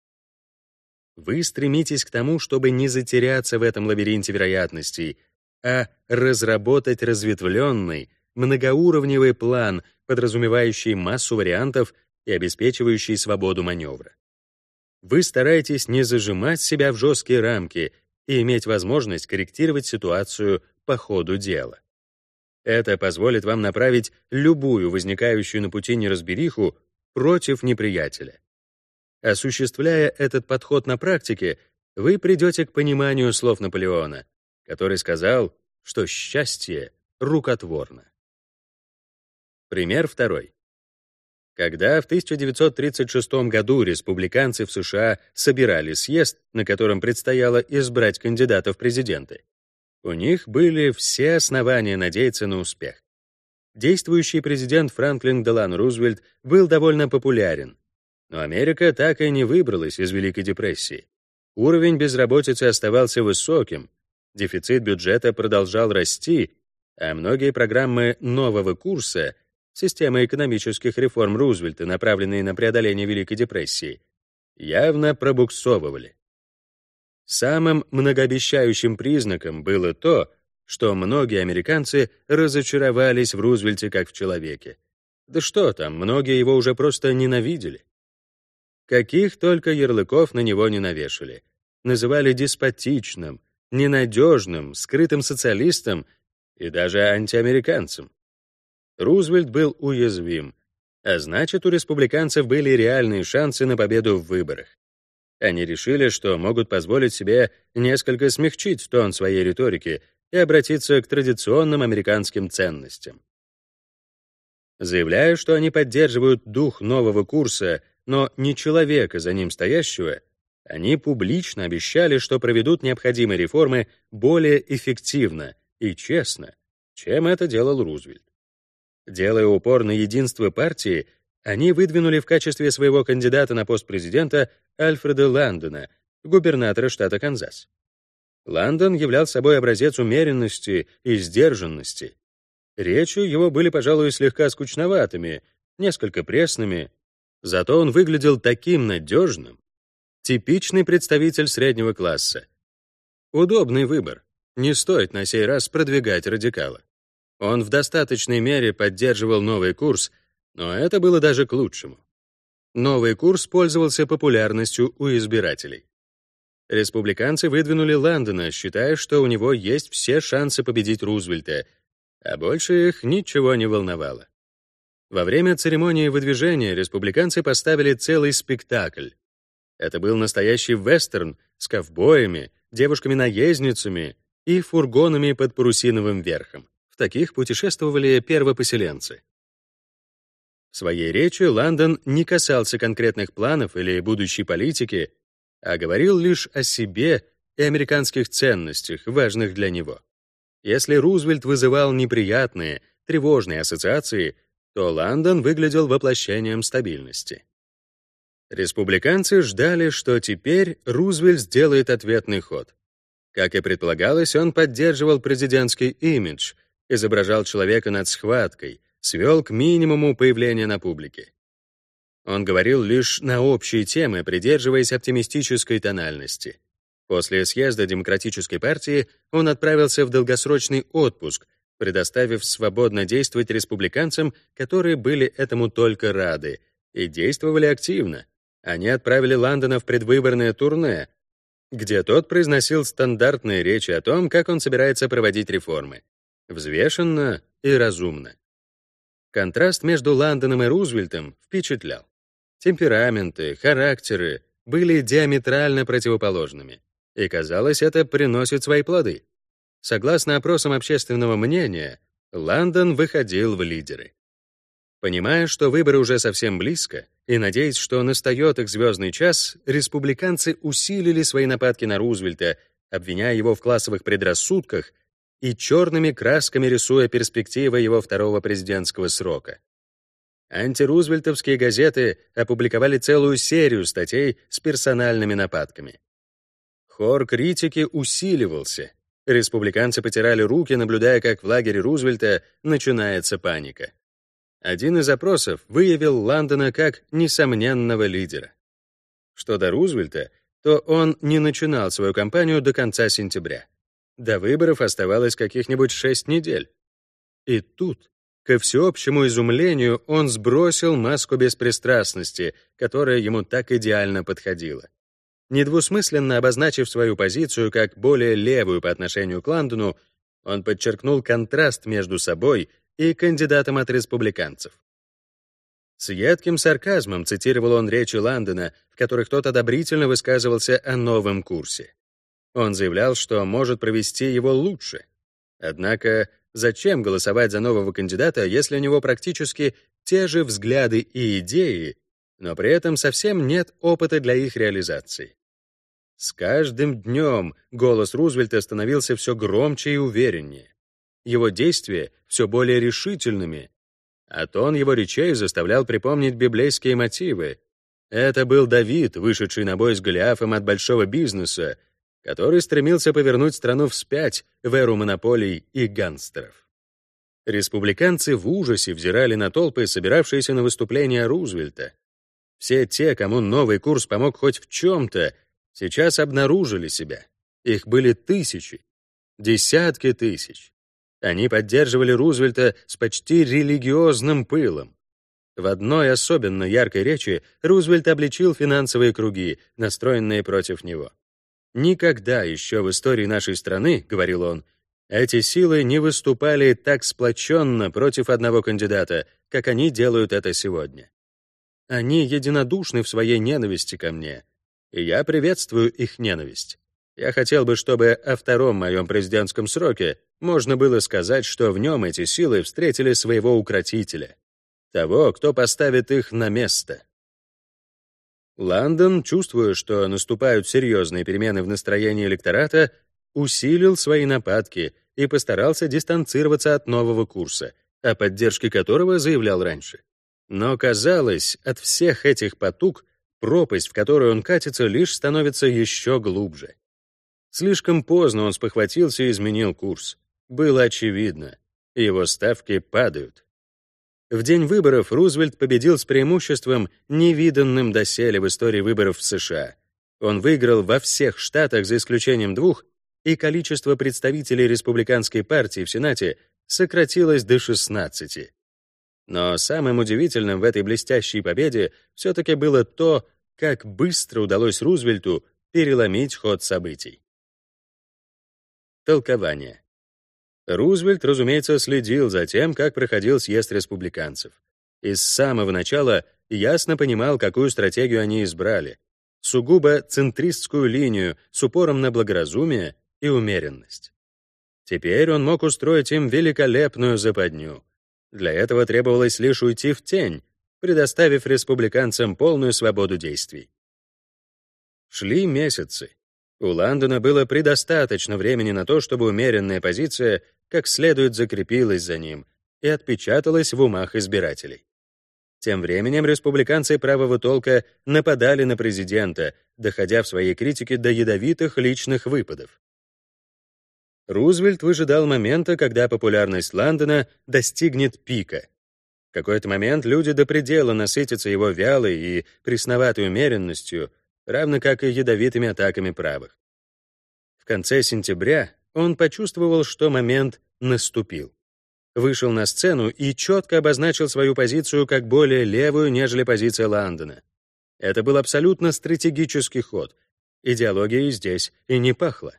Вы стремитесь к тому, чтобы не затеряться в этом лабиринте вероятностей, а разработать разветвленный, многоуровневый план, подразумевающий массу вариантов и обеспечивающий свободу маневра. Вы стараетесь не зажимать себя в жесткие рамки и иметь возможность корректировать ситуацию по ходу дела. Это позволит вам направить любую возникающую на пути неразбериху против неприятеля. Осуществляя этот подход на практике, вы придете к пониманию слов Наполеона, который сказал, что счастье рукотворно. Пример второй. Когда в 1936 году республиканцы в США собирали съезд, на котором предстояло избрать кандидатов в президенты, у них были все основания надеяться на успех. Действующий президент Франклин Делан Рузвельт был довольно популярен, но Америка так и не выбралась из Великой депрессии. Уровень безработицы оставался высоким, дефицит бюджета продолжал расти, а многие программы нового курса системы экономических реформ Рузвельта, направленные на преодоление Великой депрессии, явно пробуксовывали. Самым многообещающим признаком было то, что многие американцы разочаровались в Рузвельте как в человеке. Да что там, многие его уже просто ненавидели. Каких только ярлыков на него не навешали. Называли деспотичным, ненадежным, скрытым социалистом и даже антиамериканцем. Рузвельт был уязвим, а значит, у республиканцев были реальные шансы на победу в выборах. Они решили, что могут позволить себе несколько смягчить тон своей риторики и обратиться к традиционным американским ценностям. Заявляя, что они поддерживают дух нового курса, но не человека за ним стоящего, они публично обещали, что проведут необходимые реформы более эффективно и честно, чем это делал Рузвельт. Делая упор на единство партии, они выдвинули в качестве своего кандидата на пост президента Альфреда Ландона, губернатора штата Канзас. Ландон являл собой образец умеренности и сдержанности. Речи его были, пожалуй, слегка скучноватыми, несколько пресными, зато он выглядел таким надежным, типичный представитель среднего класса. Удобный выбор. Не стоит на сей раз продвигать радикала. Он в достаточной мере поддерживал новый курс, но это было даже к лучшему. Новый курс пользовался популярностью у избирателей. Республиканцы выдвинули Ландона, считая, что у него есть все шансы победить Рузвельта, а больше их ничего не волновало. Во время церемонии выдвижения республиканцы поставили целый спектакль. Это был настоящий вестерн с ковбоями, девушками-наездницами и фургонами под парусиновым верхом. В таких путешествовали первопоселенцы. В своей речи Лондон не касался конкретных планов или будущей политики, а говорил лишь о себе и американских ценностях, важных для него. Если Рузвельт вызывал неприятные, тревожные ассоциации, то Лондон выглядел воплощением стабильности. Республиканцы ждали, что теперь Рузвельт сделает ответный ход. Как и предполагалось, он поддерживал президентский имидж, изображал человека над схваткой, свел к минимуму появления на публике. Он говорил лишь на общие темы, придерживаясь оптимистической тональности. После съезда Демократической партии он отправился в долгосрочный отпуск, предоставив свободно действовать республиканцам, которые были этому только рады, и действовали активно. Они отправили Ландона в предвыборное турне, где тот произносил стандартные речи о том, как он собирается проводить реформы. Взвешенно и разумно. Контраст между Ландоном и Рузвельтом впечатлял. Темпераменты, характеры были диаметрально противоположными. И, казалось, это приносит свои плоды. Согласно опросам общественного мнения, Лондон выходил в лидеры. Понимая, что выборы уже совсем близко, и надеясь, что настает их звездный час, республиканцы усилили свои нападки на Рузвельта, обвиняя его в классовых предрассудках и черными красками рисуя перспективы его второго президентского срока. Антирузвельтовские газеты опубликовали целую серию статей с персональными нападками. Хор критики усиливался. Республиканцы потирали руки, наблюдая, как в лагере Рузвельта начинается паника. Один из опросов выявил Ландона как несомненного лидера. Что до Рузвельта, то он не начинал свою кампанию до конца сентября. До выборов оставалось каких-нибудь шесть недель. И тут Ко всеобщему изумлению он сбросил маску беспристрастности, которая ему так идеально подходила. Недвусмысленно обозначив свою позицию как более левую по отношению к Ландону, он подчеркнул контраст между собой и кандидатом от республиканцев. С едким сарказмом цитировал он речи Ландона, в которых тот одобрительно высказывался о новом курсе. Он заявлял, что может провести его лучше. Однако Зачем голосовать за нового кандидата, если у него практически те же взгляды и идеи, но при этом совсем нет опыта для их реализации? С каждым днем голос Рузвельта становился все громче и увереннее. Его действия все более решительными, а тон его речей заставлял припомнить библейские мотивы. Это был Давид, вышедший на бой с Голиафом от большого бизнеса, который стремился повернуть страну вспять в эру монополий и гангстеров. Республиканцы в ужасе взирали на толпы, собиравшиеся на выступление Рузвельта. Все те, кому новый курс помог хоть в чем-то, сейчас обнаружили себя. Их были тысячи, десятки тысяч. Они поддерживали Рузвельта с почти религиозным пылом. В одной особенно яркой речи Рузвельт обличил финансовые круги, настроенные против него. «Никогда еще в истории нашей страны, — говорил он, — эти силы не выступали так сплоченно против одного кандидата, как они делают это сегодня. Они единодушны в своей ненависти ко мне, и я приветствую их ненависть. Я хотел бы, чтобы о втором моем президентском сроке можно было сказать, что в нем эти силы встретили своего укротителя, того, кто поставит их на место. Лондон, чувствуя, что наступают серьезные перемены в настроении электората, усилил свои нападки и постарался дистанцироваться от нового курса, о поддержке которого заявлял раньше. Но, казалось, от всех этих потуг пропасть, в которую он катится, лишь становится еще глубже. Слишком поздно он спохватился и изменил курс. Было очевидно, его ставки падают. В день выборов Рузвельт победил с преимуществом, невиданным доселе в истории выборов в США. Он выиграл во всех штатах за исключением двух, и количество представителей республиканской партии в Сенате сократилось до 16. Но самым удивительным в этой блестящей победе все-таки было то, как быстро удалось Рузвельту переломить ход событий. Толкование. Рузвельт, разумеется, следил за тем, как проходил съезд республиканцев. И с самого начала ясно понимал, какую стратегию они избрали. Сугубо центристскую линию с упором на благоразумие и умеренность. Теперь он мог устроить им великолепную западню. Для этого требовалось лишь уйти в тень, предоставив республиканцам полную свободу действий. Шли месяцы. У Ландона было предостаточно времени на то, чтобы умеренная позиция как следует закрепилась за ним и отпечаталась в умах избирателей. Тем временем республиканцы правого толка нападали на президента, доходя в своей критике до ядовитых личных выпадов. Рузвельт выжидал момента, когда популярность Лондона достигнет пика. В какой-то момент люди до предела насытятся его вялой и пресноватой умеренностью, равно как и ядовитыми атаками правых. В конце сентября он почувствовал, что момент наступил. Вышел на сцену и четко обозначил свою позицию как более левую, нежели позиция Лондона. Это был абсолютно стратегический ход. Идеологией здесь и не пахло.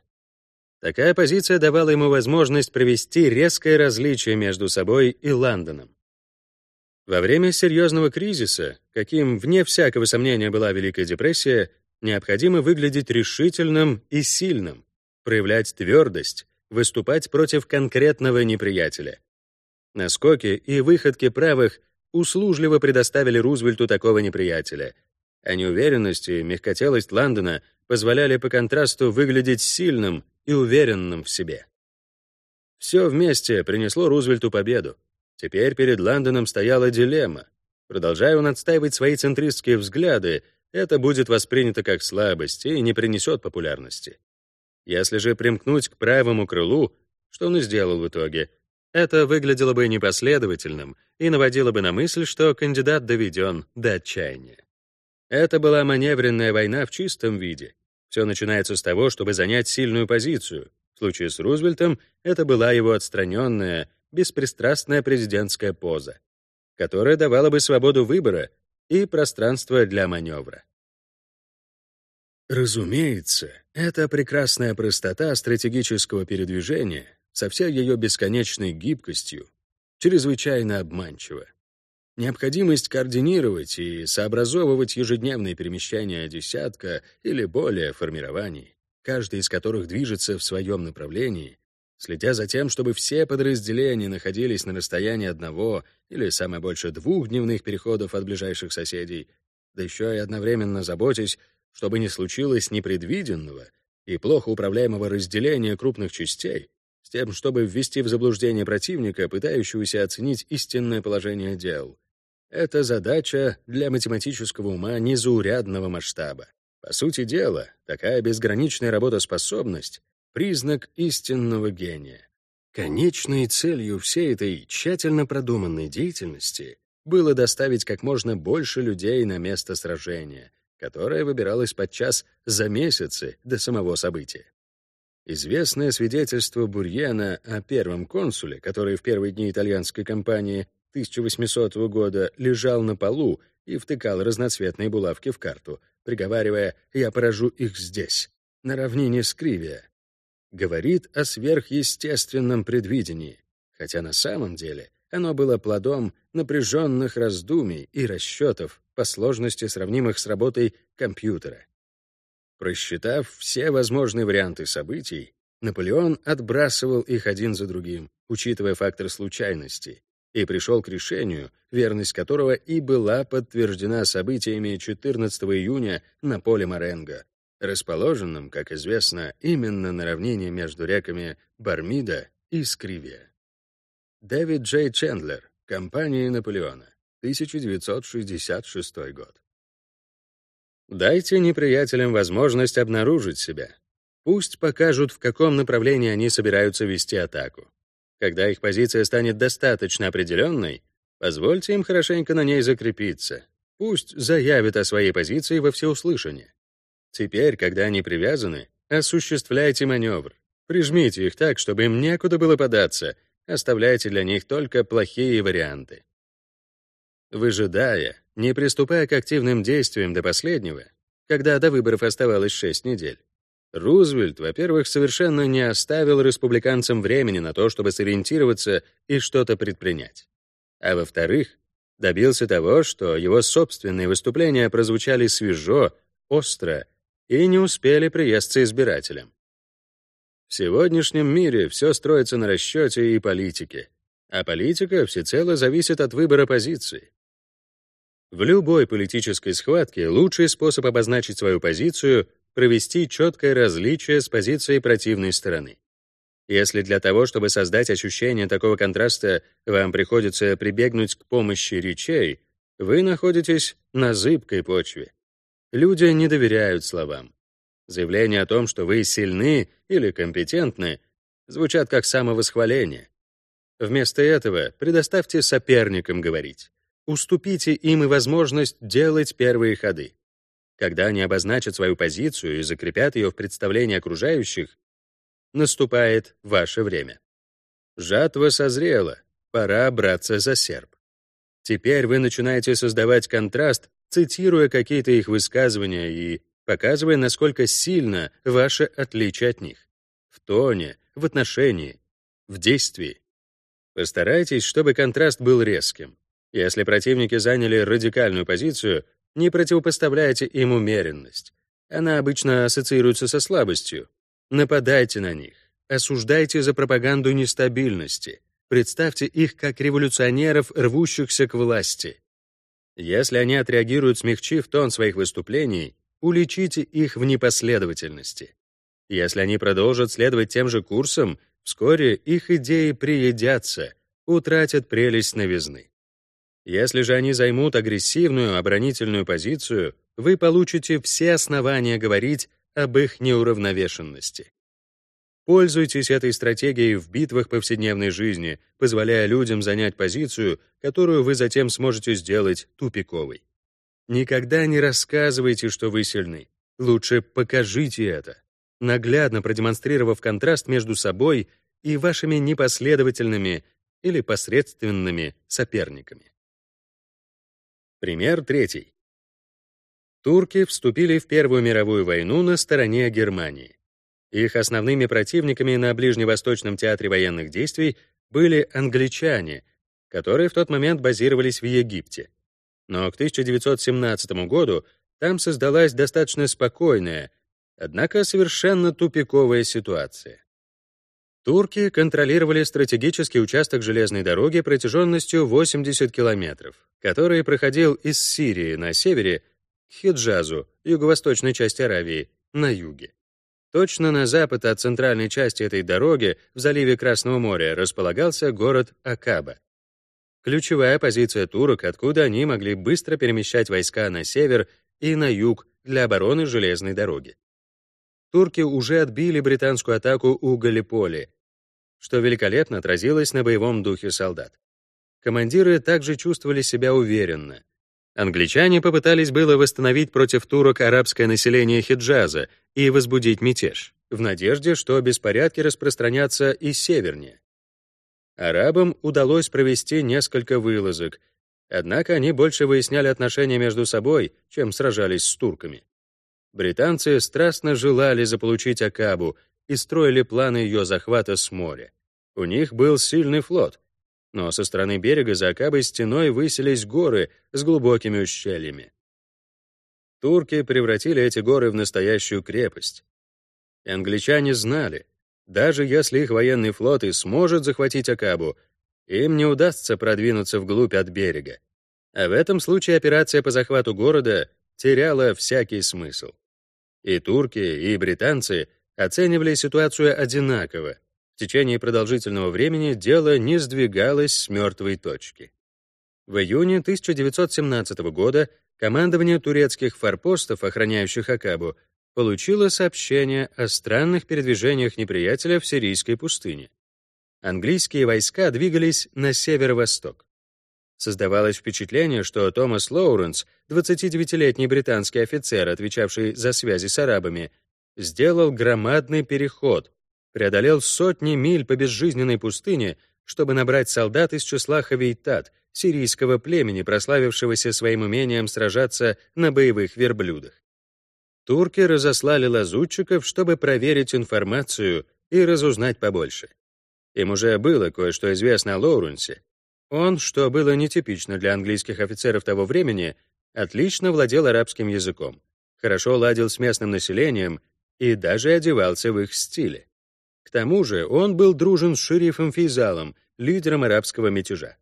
Такая позиция давала ему возможность провести резкое различие между собой и Лондоном. Во время серьезного кризиса, каким, вне всякого сомнения, была Великая депрессия, необходимо выглядеть решительным и сильным, проявлять твердость, выступать против конкретного неприятеля. Наскоки и выходки правых услужливо предоставили Рузвельту такого неприятеля, а неуверенность и мягкотелость Лондона позволяли по контрасту выглядеть сильным и уверенным в себе. Все вместе принесло Рузвельту победу. Теперь перед Лондоном стояла дилемма. Продолжая он отстаивать свои центристские взгляды, это будет воспринято как слабость и не принесет популярности. Если же примкнуть к правому крылу, что он и сделал в итоге, это выглядело бы непоследовательным и наводило бы на мысль, что кандидат доведен до отчаяния. Это была маневренная война в чистом виде. Все начинается с того, чтобы занять сильную позицию. В случае с Рузвельтом это была его отстраненная, беспристрастная президентская поза, которая давала бы свободу выбора и пространство для маневра. Разумеется, эта прекрасная простота стратегического передвижения со всей ее бесконечной гибкостью чрезвычайно обманчива. Необходимость координировать и сообразовывать ежедневные перемещения десятка или более формирований, каждый из которых движется в своем направлении, следя за тем, чтобы все подразделения находились на расстоянии одного или, самое больше, двух дневных переходов от ближайших соседей, да еще и одновременно заботясь, чтобы не случилось непредвиденного и плохо управляемого разделения крупных частей, с тем, чтобы ввести в заблуждение противника, пытающегося оценить истинное положение дел. Это задача для математического ума незаурядного масштаба. По сути дела, такая безграничная работоспособность признак истинного гения. Конечной целью всей этой тщательно продуманной деятельности было доставить как можно больше людей на место сражения, которое выбиралось подчас за месяцы до самого события. Известное свидетельство Бурьена о первом консуле, который в первые дни итальянской кампании 1800 года лежал на полу и втыкал разноцветные булавки в карту, приговаривая «я поражу их здесь», на равнине Скривия, говорит о сверхъестественном предвидении, хотя на самом деле оно было плодом напряженных раздумий и расчетов по сложности, сравнимых с работой компьютера. Просчитав все возможные варианты событий, Наполеон отбрасывал их один за другим, учитывая фактор случайности, и пришел к решению, верность которого и была подтверждена событиями 14 июня на поле Маренго, расположенном, как известно, именно на равнине между реками Бармида и Скривия. Дэвид Джей Чендлер, компания Наполеона, 1966 год. Дайте неприятелям возможность обнаружить себя. Пусть покажут, в каком направлении они собираются вести атаку. Когда их позиция станет достаточно определенной, позвольте им хорошенько на ней закрепиться. Пусть заявят о своей позиции во всеуслышание. Теперь, когда они привязаны, осуществляйте маневр. Прижмите их так, чтобы им некуда было податься, оставляйте для них только плохие варианты. Выжидая, не приступая к активным действиям до последнего, когда до выборов оставалось 6 недель, Рузвельт, во-первых, совершенно не оставил республиканцам времени на то, чтобы сориентироваться и что-то предпринять. А во-вторых, добился того, что его собственные выступления прозвучали свежо, остро и не успели приесться избирателям. В сегодняшнем мире все строится на расчете и политике, а политика всецело зависит от выбора позиции. В любой политической схватке лучший способ обозначить свою позицию — провести четкое различие с позицией противной стороны. Если для того, чтобы создать ощущение такого контраста, вам приходится прибегнуть к помощи речей, вы находитесь на зыбкой почве. Люди не доверяют словам. Заявление о том, что вы сильны или компетентны, Звучат как самовосхваление. Вместо этого предоставьте соперникам говорить. Уступите им и возможность делать первые ходы. Когда они обозначат свою позицию и закрепят ее в представлении окружающих, наступает ваше время. Жатва созрела, пора браться за серп. Теперь вы начинаете создавать контраст, цитируя какие-то их высказывания и показывая, насколько сильно ваше отличие от них. В тоне, в отношении, в действии. Постарайтесь, чтобы контраст был резким. Если противники заняли радикальную позицию, не противопоставляйте им умеренность. Она обычно ассоциируется со слабостью. Нападайте на них. Осуждайте за пропаганду нестабильности. Представьте их как революционеров, рвущихся к власти. Если они отреагируют, смягчив тон своих выступлений, уличите их в непоследовательности. Если они продолжат следовать тем же курсом, вскоре их идеи приедятся, утратят прелесть новизны. Если же они займут агрессивную оборонительную позицию, вы получите все основания говорить об их неуравновешенности. Пользуйтесь этой стратегией в битвах повседневной жизни, позволяя людям занять позицию, которую вы затем сможете сделать тупиковой. Никогда не рассказывайте, что вы сильны. Лучше покажите это, наглядно продемонстрировав контраст между собой и вашими непоследовательными или посредственными соперниками. Пример третий. Турки вступили в Первую мировую войну на стороне Германии. Их основными противниками на Ближневосточном театре военных действий были англичане, которые в тот момент базировались в Египте. Но к 1917 году там создалась достаточно спокойная, однако совершенно тупиковая ситуация. Турки контролировали стратегический участок железной дороги протяженностью 80 километров, который проходил из Сирии на севере к Хиджазу, юго-восточной части Аравии, на юге. Точно на запад от центральной части этой дороги в заливе Красного моря располагался город Акаба. Ключевая позиция турок, откуда они могли быстро перемещать войска на север и на юг для обороны железной дороги. Турки уже отбили британскую атаку у Галиполи, что великолепно отразилось на боевом духе солдат. Командиры также чувствовали себя уверенно — Англичане попытались было восстановить против турок арабское население Хиджаза и возбудить мятеж, в надежде, что беспорядки распространятся и севернее. Арабам удалось провести несколько вылазок, однако они больше выясняли отношения между собой, чем сражались с турками. Британцы страстно желали заполучить Акабу и строили планы ее захвата с моря. У них был сильный флот, но со стороны берега за Акабой стеной высились горы с глубокими ущельями. Турки превратили эти горы в настоящую крепость. И англичане знали, даже если их военный флот и сможет захватить Акабу, им не удастся продвинуться вглубь от берега. А в этом случае операция по захвату города теряла всякий смысл. И турки, и британцы оценивали ситуацию одинаково, в течение продолжительного времени дело не сдвигалось с мертвой точки. В июне 1917 года командование турецких форпостов, охраняющих Акабу, получило сообщение о странных передвижениях неприятеля в сирийской пустыне. Английские войска двигались на северо-восток. Создавалось впечатление, что Томас Лоуренс, 29-летний британский офицер, отвечавший за связи с арабами, сделал громадный переход, преодолел сотни миль по безжизненной пустыне, чтобы набрать солдат из числа хавейтат, сирийского племени, прославившегося своим умением сражаться на боевых верблюдах. Турки разослали лазутчиков, чтобы проверить информацию и разузнать побольше. Им уже было кое-что известно о Лоуренсе. Он, что было нетипично для английских офицеров того времени, отлично владел арабским языком, хорошо ладил с местным населением и даже одевался в их стиле. К тому же он был дружен с шерифом Фейзалом, лидером арабского мятежа.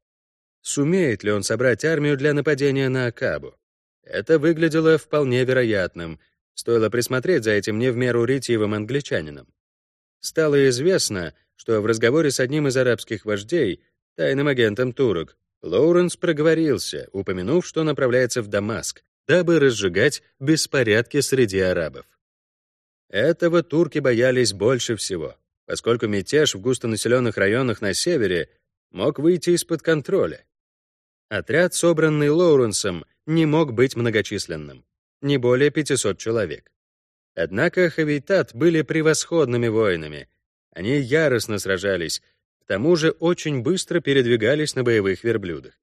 Сумеет ли он собрать армию для нападения на Акабу? Это выглядело вполне вероятным. Стоило присмотреть за этим не в меру ретивым англичанином. Стало известно, что в разговоре с одним из арабских вождей, тайным агентом турок, Лоуренс проговорился, упомянув, что направляется в Дамаск, дабы разжигать беспорядки среди арабов. Этого турки боялись больше всего. поскольку мятеж в густонаселенных районах на севере мог выйти из-под контроля. Отряд, собранный Лоуренсом, не мог быть многочисленным, не более 500 человек. Однако Хавитат были превосходными воинами. Они яростно сражались, к тому же очень быстро передвигались на боевых верблюдах.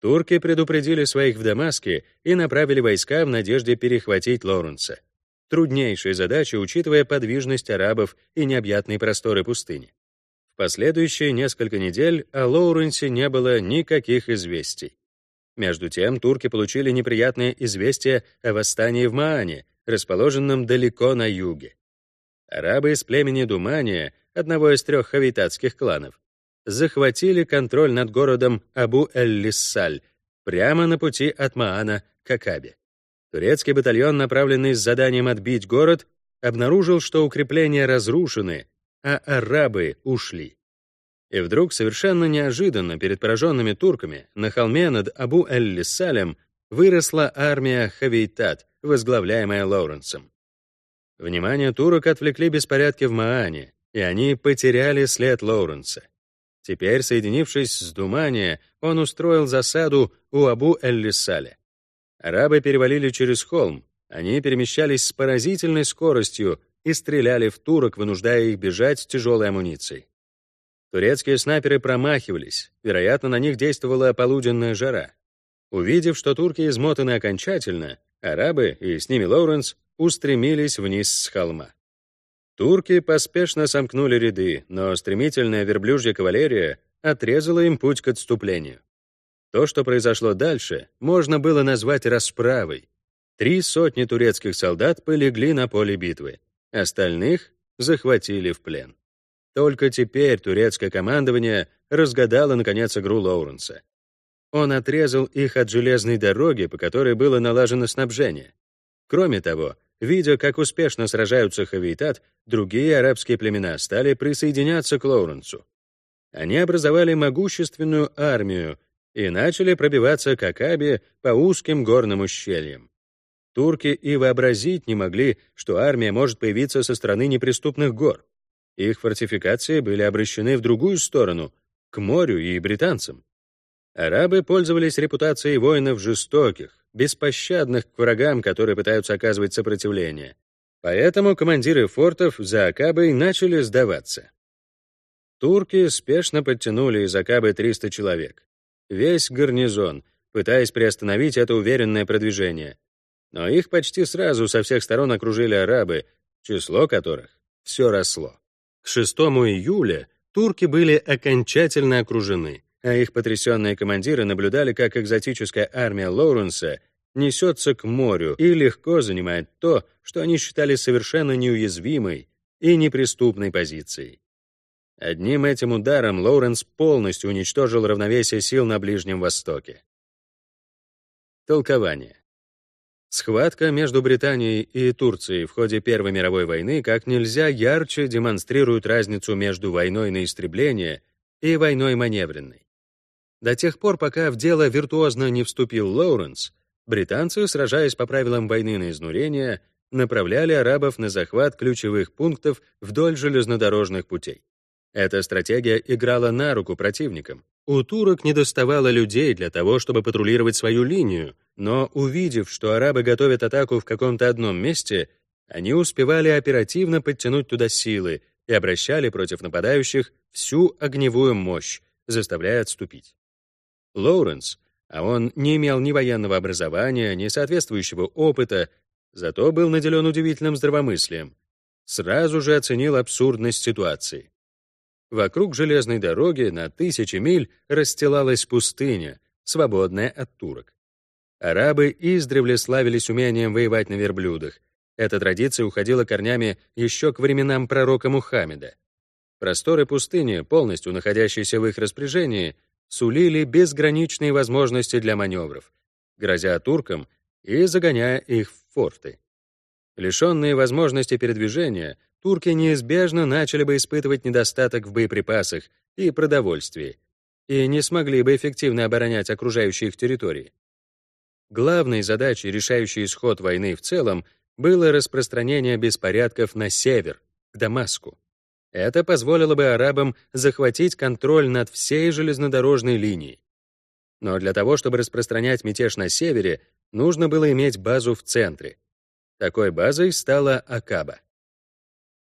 Турки предупредили своих в Дамаске и направили войска в надежде перехватить Лоуренса. Труднейшая задача, учитывая подвижность арабов и необъятные просторы пустыни. В последующие несколько недель о Лоуренсе не было никаких известий. Между тем, турки получили неприятное известие о восстании в Маане, расположенном далеко на юге. Арабы из племени Думания, одного из трех хавитатских кланов, захватили контроль над городом Абу-эль-Лиссаль прямо на пути от Маана к Акабе. Турецкий батальон, направленный с заданием отбить город, обнаружил, что укрепления разрушены, а арабы ушли. И вдруг, совершенно неожиданно, перед пораженными турками, на холме над Абу-эль-Лиссалем выросла армия Хавейтат, возглавляемая Лоуренсом. Внимание турок отвлекли беспорядки в Маане, и они потеряли след Лоуренса. Теперь, соединившись с Думания, он устроил засаду у Абу-эль-Лиссаля. Арабы перевалили через холм, они перемещались с поразительной скоростью и стреляли в турок, вынуждая их бежать с тяжелой амуницией. Турецкие снайперы промахивались, вероятно, на них действовала полуденная жара. Увидев, что турки измотаны окончательно, арабы, и с ними Лоуренс, устремились вниз с холма. Турки поспешно сомкнули ряды, но стремительная верблюжья кавалерия отрезала им путь к отступлению. То, что произошло дальше, можно было назвать расправой. Три сотни турецких солдат полегли на поле битвы, остальных захватили в плен. Только теперь турецкое командование разгадало, наконец, игру Лоуренса. Он отрезал их от железной дороги, по которой было налажено снабжение. Кроме того, видя, как успешно сражаются Хавейтат, другие арабские племена стали присоединяться к Лоуренсу. Они образовали могущественную армию и начали пробиваться к Акабе по узким горным ущельям. Турки и вообразить не могли, что армия может появиться со стороны неприступных гор. Их фортификации были обращены в другую сторону, к морю и британцам. Арабы пользовались репутацией воинов жестоких, беспощадных к врагам, которые пытаются оказывать сопротивление. Поэтому командиры фортов за Акабой начали сдаваться. Турки спешно подтянули из Акабы 300 человек. Весь гарнизон, пытаясь приостановить это уверенное продвижение. Но их почти сразу со всех сторон окружили арабы, число которых все росло. К 6 июля турки были окончательно окружены, а их потрясенные командиры наблюдали, как экзотическая армия Лоуренса несется к морю и легко занимает то, что они считали совершенно неуязвимой и неприступной позицией. Одним этим ударом Лоуренс полностью уничтожил равновесие сил на Ближнем Востоке. Толкование. Схватка между Британией и Турцией в ходе Первой мировой войны как нельзя ярче демонстрирует разницу между войной на истребление и войной маневренной. До тех пор, пока в дело виртуозно не вступил Лоуренс, британцы, сражаясь по правилам войны на изнурение, направляли арабов на захват ключевых пунктов вдоль железнодорожных путей. Эта стратегия играла на руку противникам, у турок недоставало людей для того, чтобы патрулировать свою линию, но увидев, что арабы готовят атаку в каком-то одном месте, они успевали оперативно подтянуть туда силы и обращали против нападающих всю огневую мощь, заставляя отступить. Лоуренс, а он не имел ни военного образования, ни соответствующего опыта, зато был наделен удивительным здравомыслием, сразу же оценил абсурдность ситуации. Вокруг железной дороги на тысячи миль расстилалась пустыня, свободная от турок. Арабы издревле славились умением воевать на верблюдах. Эта традиция уходила корнями еще к временам пророка Мухаммеда. Просторы пустыни, полностью находящиеся в их распоряжении, сулили безграничные возможности для маневров, грозя туркам и загоняя их в форты. Лишенные возможности передвижения, турки неизбежно начали бы испытывать недостаток в боеприпасах и продовольствии и не смогли бы эффективно оборонять окружающие их территории. Главной задачей, решающей исход войны в целом, было распространение беспорядков на север, к Дамаску. Это позволило бы арабам захватить контроль над всей железнодорожной линией. Но для того, чтобы распространять мятеж на севере, нужно было иметь базу в центре. Такой базой стала Акаба.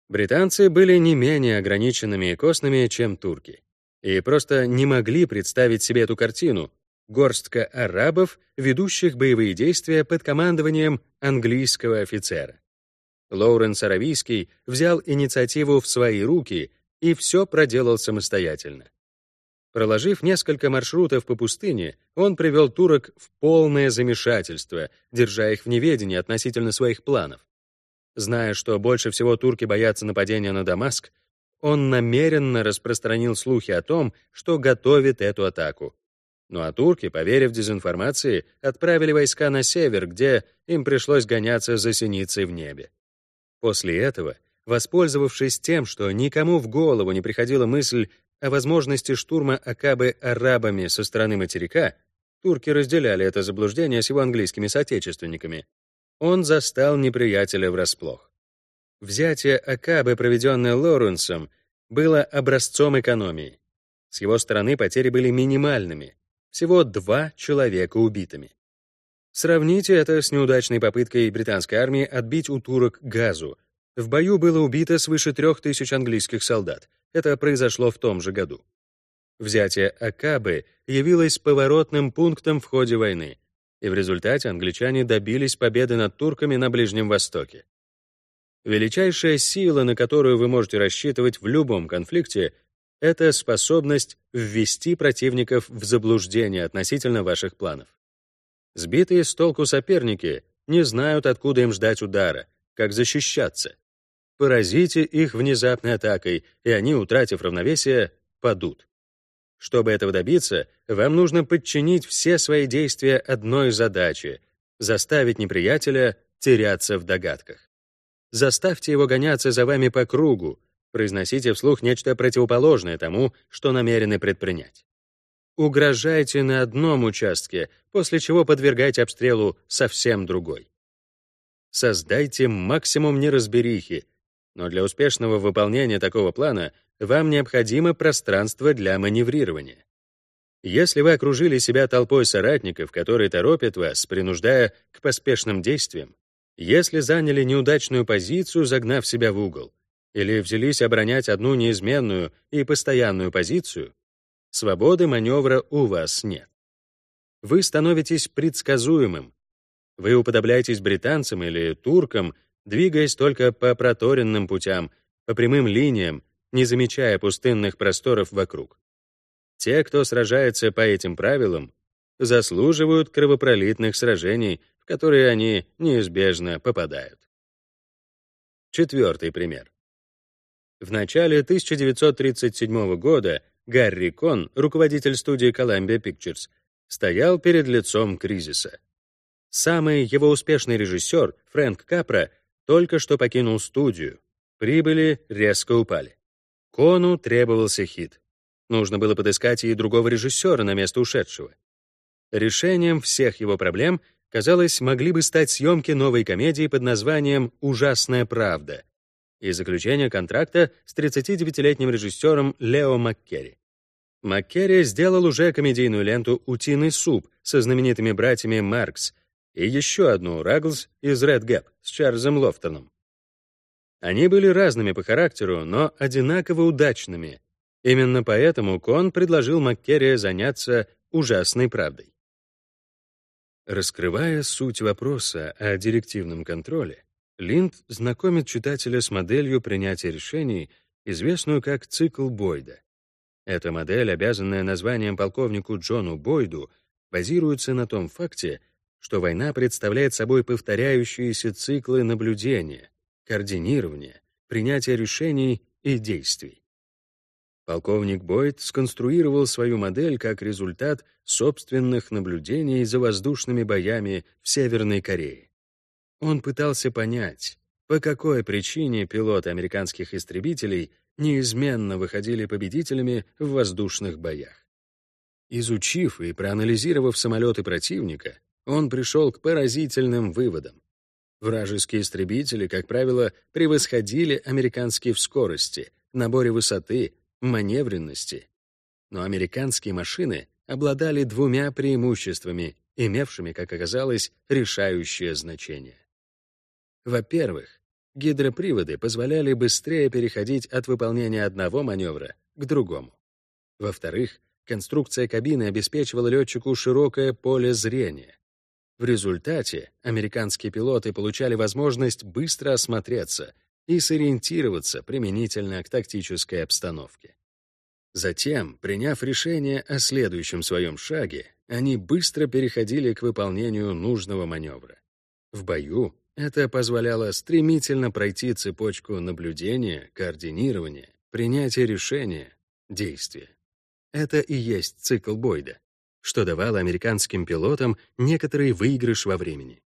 Британцы были не менее ограниченными и костными, чем турки, и просто не могли представить себе эту картину — горстка арабов, ведущих боевые действия под командованием английского офицера. Лоуренс Аравийский взял инициативу в свои руки и все проделал самостоятельно. Проложив несколько маршрутов по пустыне, он привел турок в полное замешательство, держа их в неведении относительно своих планов. Зная, что больше всего турки боятся нападения на Дамаск, он намеренно распространил слухи о том, что готовит эту атаку. Ну а турки, поверив дезинформации, отправили войска на север, где им пришлось гоняться за синицей в небе. После этого, воспользовавшись тем, что никому в голову не приходила мысль о возможности штурма Акабы арабами со стороны материка, турки разделяли это заблуждение с его английскими соотечественниками, он застал неприятеля врасплох. Взятие Акабы, проведенное Лоренсом, было образцом экономии. С его стороны потери были минимальными, всего два человека убитыми. Сравните это с неудачной попыткой британской армии отбить у турок газу. В бою было убито свыше трех тысяч английских солдат. Это произошло в том же году. Взятие Акабы явилось поворотным пунктом в ходе войны, и в результате англичане добились победы над турками на Ближнем Востоке. Величайшая сила, на которую вы можете рассчитывать в любом конфликте, это способность ввести противников в заблуждение относительно ваших планов. Сбитые с толку соперники не знают, откуда им ждать удара, как защищаться. Поразите их внезапной атакой, и они, утратив равновесие, падут. Чтобы этого добиться, вам нужно подчинить все свои действия одной задаче — заставить неприятеля теряться в догадках. Заставьте его гоняться за вами по кругу, произносите вслух нечто противоположное тому, что намерены предпринять. Угрожайте на одном участке, после чего подвергайте обстрелу совсем другой. Создайте максимум неразберихи, но для успешного выполнения такого плана вам необходимо пространство для маневрирования. Если вы окружили себя толпой соратников, которые торопят вас, принуждая к поспешным действиям, если заняли неудачную позицию, загнав себя в угол, или взялись оборонять одну неизменную и постоянную позицию, Свободы маневра у вас нет. Вы становитесь предсказуемым. Вы уподобляетесь британцам или туркам, двигаясь только по проторенным путям, по прямым линиям, не замечая пустынных просторов вокруг. Те, кто сражается по этим правилам, заслуживают кровопролитных сражений, в которые они неизбежно попадают. Четвертый пример. В начале 1937 года Гарри Кон, руководитель студии Columbia Pictures, стоял перед лицом кризиса. Самый его успешный режиссер, Фрэнк Капра, только что покинул студию. Прибыли резко упали. Кону требовался хит. Нужно было подыскать и другого режиссера на место ушедшего. Решением всех его проблем, казалось, могли бы стать съемки новой комедии под названием «Ужасная правда», и заключение контракта с 39-летним режиссером Лео Маккерри. Маккерри сделал уже комедийную ленту «Утиный суп» со знаменитыми братьями Маркс и еще одну «Рагглз» из Red Gap с Чарльзом Лофтоном. Они были разными по характеру, но одинаково удачными. Именно поэтому Кон предложил Маккерри заняться ужасной правдой. Раскрывая суть вопроса о директивном контроле, Линд знакомит читателя с моделью принятия решений, известную как цикл Бойда. Эта модель, обязанная названием полковнику Джону Бойду, базируется на том факте, что война представляет собой повторяющиеся циклы наблюдения, координирования, принятия решений и действий. Полковник Бойд сконструировал свою модель как результат собственных наблюдений за воздушными боями в Северной Корее. Он пытался понять, по какой причине пилоты американских истребителей неизменно выходили победителями в воздушных боях. Изучив и проанализировав самолеты противника, он пришел к поразительным выводам. Вражеские истребители, как правило, превосходили американские в скорости, наборе высоты, маневренности. Но американские машины обладали двумя преимуществами, имевшими, как оказалось, решающее значение. Во-первых, гидроприводы позволяли быстрее переходить от выполнения одного маневра к другому. Во-вторых, конструкция кабины обеспечивала летчику широкое поле зрения. В результате американские пилоты получали возможность быстро осмотреться и сориентироваться применительно к тактической обстановке. Затем, приняв решение о следующем своем шаге, они быстро переходили к выполнению нужного маневра. В бою это позволяло стремительно пройти цепочку наблюдения, координирования, принятия решения, действия. Это и есть цикл Бойда, что давало американским пилотам некоторый выигрыш во времени.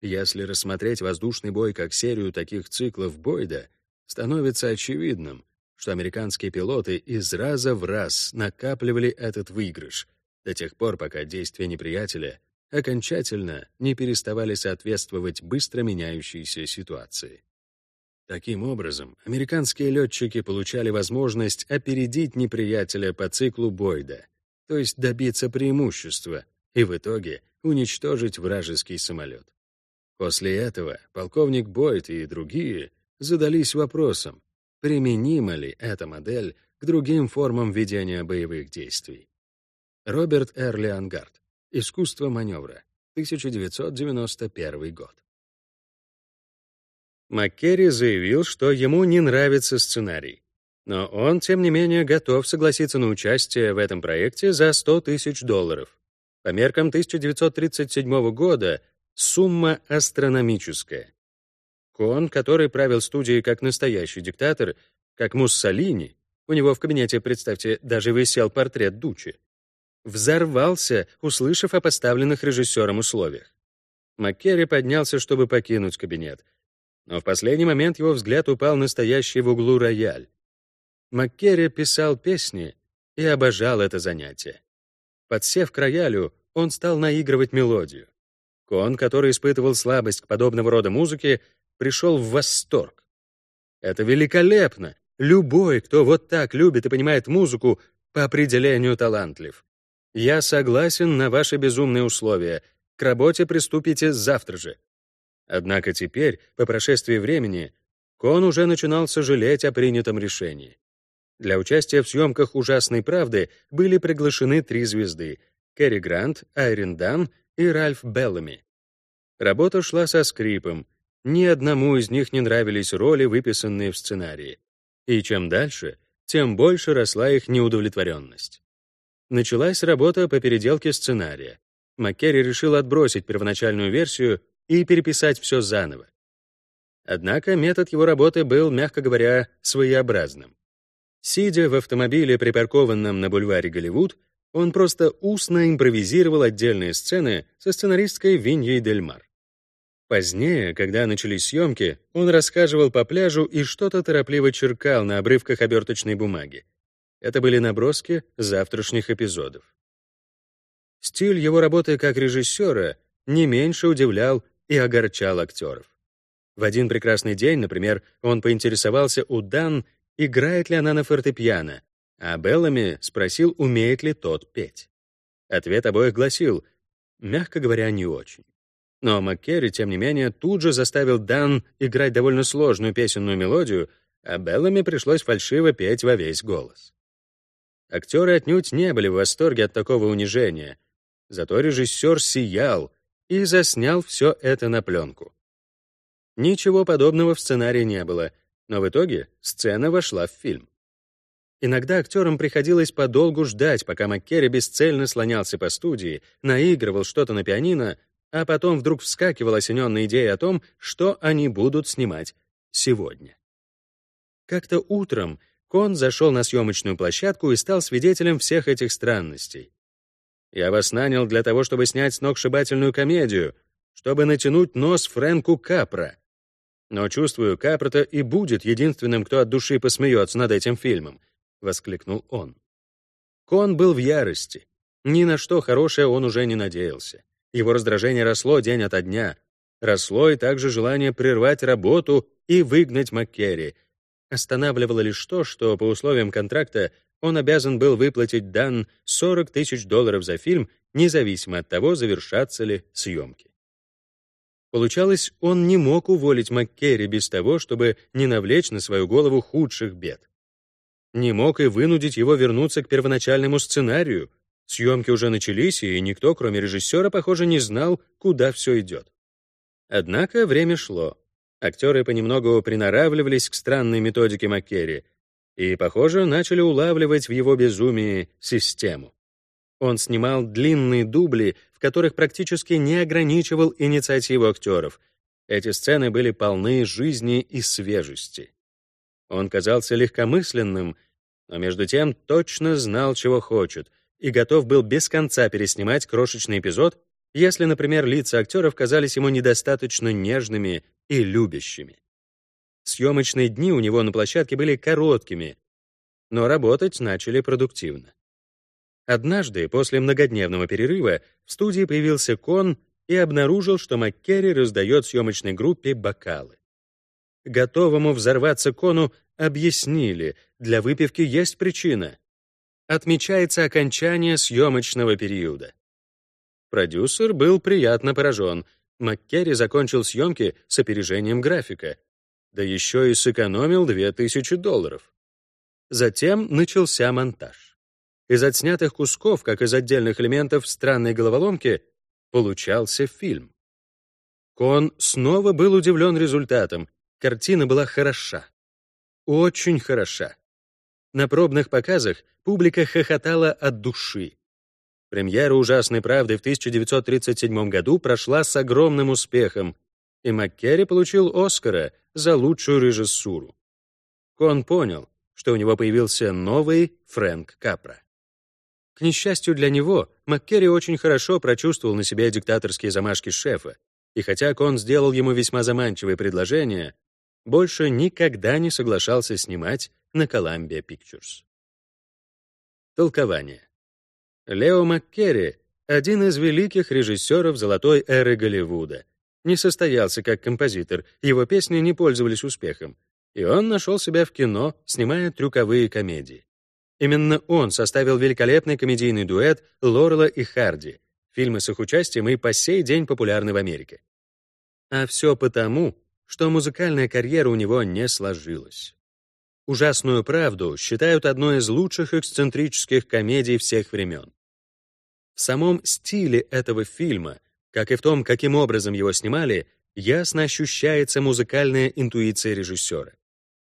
Если рассмотреть воздушный бой как серию таких циклов Бойда, становится очевидным, что американские пилоты из раза в раз накапливали этот выигрыш до тех пор, пока действия неприятеля окончательно не переставали соответствовать быстро меняющейся ситуации. Таким образом, американские летчики получали возможность опередить неприятеля по циклу Бойда, то есть добиться преимущества и в итоге уничтожить вражеский самолет. После этого полковник Бойд и другие задались вопросом, применима ли эта модель к другим формам ведения боевых действий. Роберт Эрли Ангард. Искусство маневра. 1991 год. МакКерри заявил, что ему не нравится сценарий. Но он, тем не менее, готов согласиться на участие в этом проекте за 100 тысяч долларов. По меркам 1937 года сумма астрономическая. Кон, который правил студией как настоящий диктатор, как Муссолини, у него в кабинете, представьте, даже висел портрет Дучи, взорвался, услышав о поставленных режиссером условиях. МакКерри поднялся, чтобы покинуть кабинет — но в последний момент его взгляд упал на стоящий в углу рояль. Маккерри писал песни и обожал это занятие. Подсев к роялю, он стал наигрывать мелодию. Кон, который испытывал слабость к подобного рода музыке, пришел в восторг. Это великолепно! Любой, кто вот так любит и понимает музыку, по определению талантлив. Я согласен на ваши безумные условия. К работе приступите завтра же. Однако теперь, по прошествии времени, Кон уже начинал сожалеть о принятом решении. Для участия в съемках «Ужасной правды» были приглашены три звезды — Кэрри Грант, Айрин Дан и Ральф Беллами. Работа шла со скрипом, ни одному из них не нравились роли, выписанные в сценарии. И чем дальше, тем больше росла их неудовлетворенность. Началась работа по переделке сценария. МакКерри решил отбросить первоначальную версию и переписать все заново. Однако метод его работы был, мягко говоря, своеобразным. Сидя в автомобиле, припаркованном на бульваре Голливуд, он просто устно импровизировал отдельные сцены со сценаристкой Виньей Дель Мар. Позднее, когда начались съемки, он рассказывал по пляжу и что-то торопливо черкал на обрывках оберточной бумаги. Это были наброски завтрашних эпизодов. Стиль его работы как режиссера не меньше удивлял и огорчал актеров. В один прекрасный день, например, он поинтересовался у Дан, играет ли она на фортепиано, а Беллами спросил, умеет ли тот петь. Ответ обоих гласил, мягко говоря, не очень. Но МакКерри, тем не менее, тут же заставил Дан играть довольно сложную песенную мелодию, а Беллами пришлось фальшиво петь во весь голос. Актеры отнюдь не были в восторге от такого унижения, зато режиссер сиял, и заснял все это на пленку. Ничего подобного в сценарии не было, но в итоге сцена вошла в фильм. Иногда актерам приходилось подолгу ждать, пока МакКерри бесцельно слонялся по студии, наигрывал что-то на пианино, а потом вдруг вскакивал осененная идея о том, что они будут снимать сегодня. Как-то утром Кон зашел на съемочную площадку и стал свидетелем всех этих странностей. Я вас нанял для того, чтобы снять сногсшибательную комедию, чтобы натянуть нос Фрэнку Капра. Но чувствую, Капра-то и будет единственным, кто от души посмеется над этим фильмом», — воскликнул он. Кон был в ярости. Ни на что хорошее он уже не надеялся. Его раздражение росло день ото дня. Росло и также желание прервать работу и выгнать МакКерри. Останавливало лишь то, что по условиям контракта он обязан был выплатить Дан 40 тысяч долларов за фильм, независимо от того, завершатся ли съемки. Получалось, он не мог уволить МакКерри без того, чтобы не навлечь на свою голову худших бед. Не мог и вынудить его вернуться к первоначальному сценарию. Съемки уже начались, и никто, кроме режиссера, похоже, не знал, куда все идет. Однако время шло. Актеры понемногу приноравливались к странной методике МакКерри и, похоже, начали улавливать в его безумии систему. Он снимал длинные дубли, в которых практически не ограничивал инициативу актеров. Эти сцены были полны жизни и свежести. Он казался легкомысленным, но между тем точно знал, чего хочет, и готов был без конца переснимать крошечный эпизод, если, например, лица актеров казались ему недостаточно нежными и любящими. Съемочные дни у него на площадке были короткими, но работать начали продуктивно. Однажды, после многодневного перерыва, в студии появился Кон и обнаружил, что МакКерри раздает съемочной группе бокалы. Готовому взорваться Кону объяснили, для выпивки есть причина. Отмечается окончание съемочного периода. Продюсер был приятно поражен. МакКерри закончил съемки с опережением графика. Да еще и сэкономил 2000 долларов. Затем начался монтаж. Из отснятых кусков, как из отдельных элементов странной головоломки, получался фильм. Кон снова был удивлен результатом. Картина была хороша. Очень хороша. На пробных показах публика хохотала от души. Премьера «Ужасной правды» в 1937 году прошла с огромным успехом, и МакКерри получил Оскара за лучшую режиссуру. Кон понял, что у него появился новый Фрэнк Капра. К несчастью для него, МакКерри очень хорошо прочувствовал на себе диктаторские замашки шефа, и хотя Кон сделал ему весьма заманчивые предложения, больше никогда не соглашался снимать на Columbia Pictures. Толкование. Лео МакКерри — один из великих режиссеров золотой эры Голливуда. Не состоялся как композитор, его песни не пользовались успехом, и он нашел себя в кино, снимая трюковые комедии. Именно он составил великолепный комедийный дуэт Лорела и Харди. Фильмы с их участием и по сей день популярны в Америке. А все потому, что музыкальная карьера у него не сложилась. «Ужасную правду» считают одной из лучших эксцентрических комедий всех времен. В самом стиле этого фильма, как и в том, каким образом его снимали, ясно ощущается музыкальная интуиция режиссера.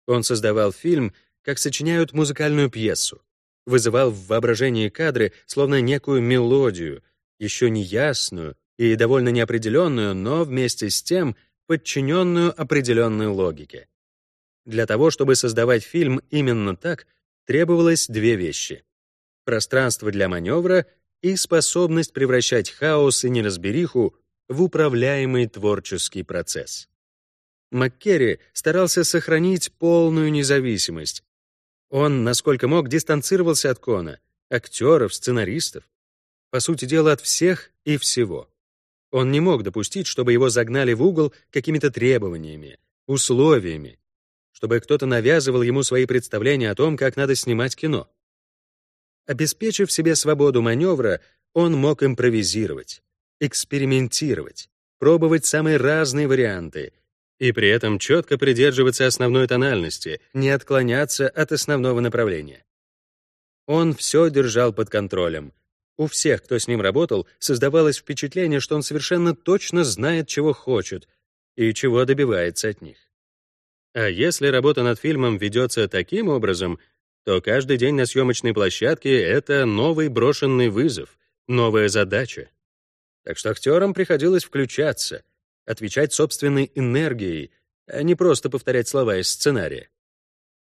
Он создавал фильм, как сочиняют музыкальную пьесу, вызывал в воображении кадры словно некую мелодию, еще неясную и довольно неопределенную, но вместе с тем подчиненную определенной логике. Для того, чтобы создавать фильм именно так, требовалось две вещи — пространство для маневра и способность превращать хаос и неразбериху в управляемый творческий процесс. МакКерри старался сохранить полную независимость, он, насколько мог, дистанцировался от Кона, актеров, сценаристов. По сути дела, от всех и всего. Он не мог допустить, чтобы его загнали в угол какими-то требованиями, условиями, чтобы кто-то навязывал ему свои представления о том, как надо снимать кино. Обеспечив себе свободу маневра, он мог импровизировать, экспериментировать, пробовать самые разные варианты — и при этом четко придерживаться основной тональности, не отклоняться от основного направления. Он все держал под контролем. У всех, кто с ним работал, создавалось впечатление, что он совершенно точно знает, чего хочет и чего добивается от них. А если работа над фильмом ведется таким образом, то каждый день на съемочной площадке — это новый брошенный вызов, новая задача. Так что актерам приходилось включаться — отвечать собственной энергией, а не просто повторять слова из сценария.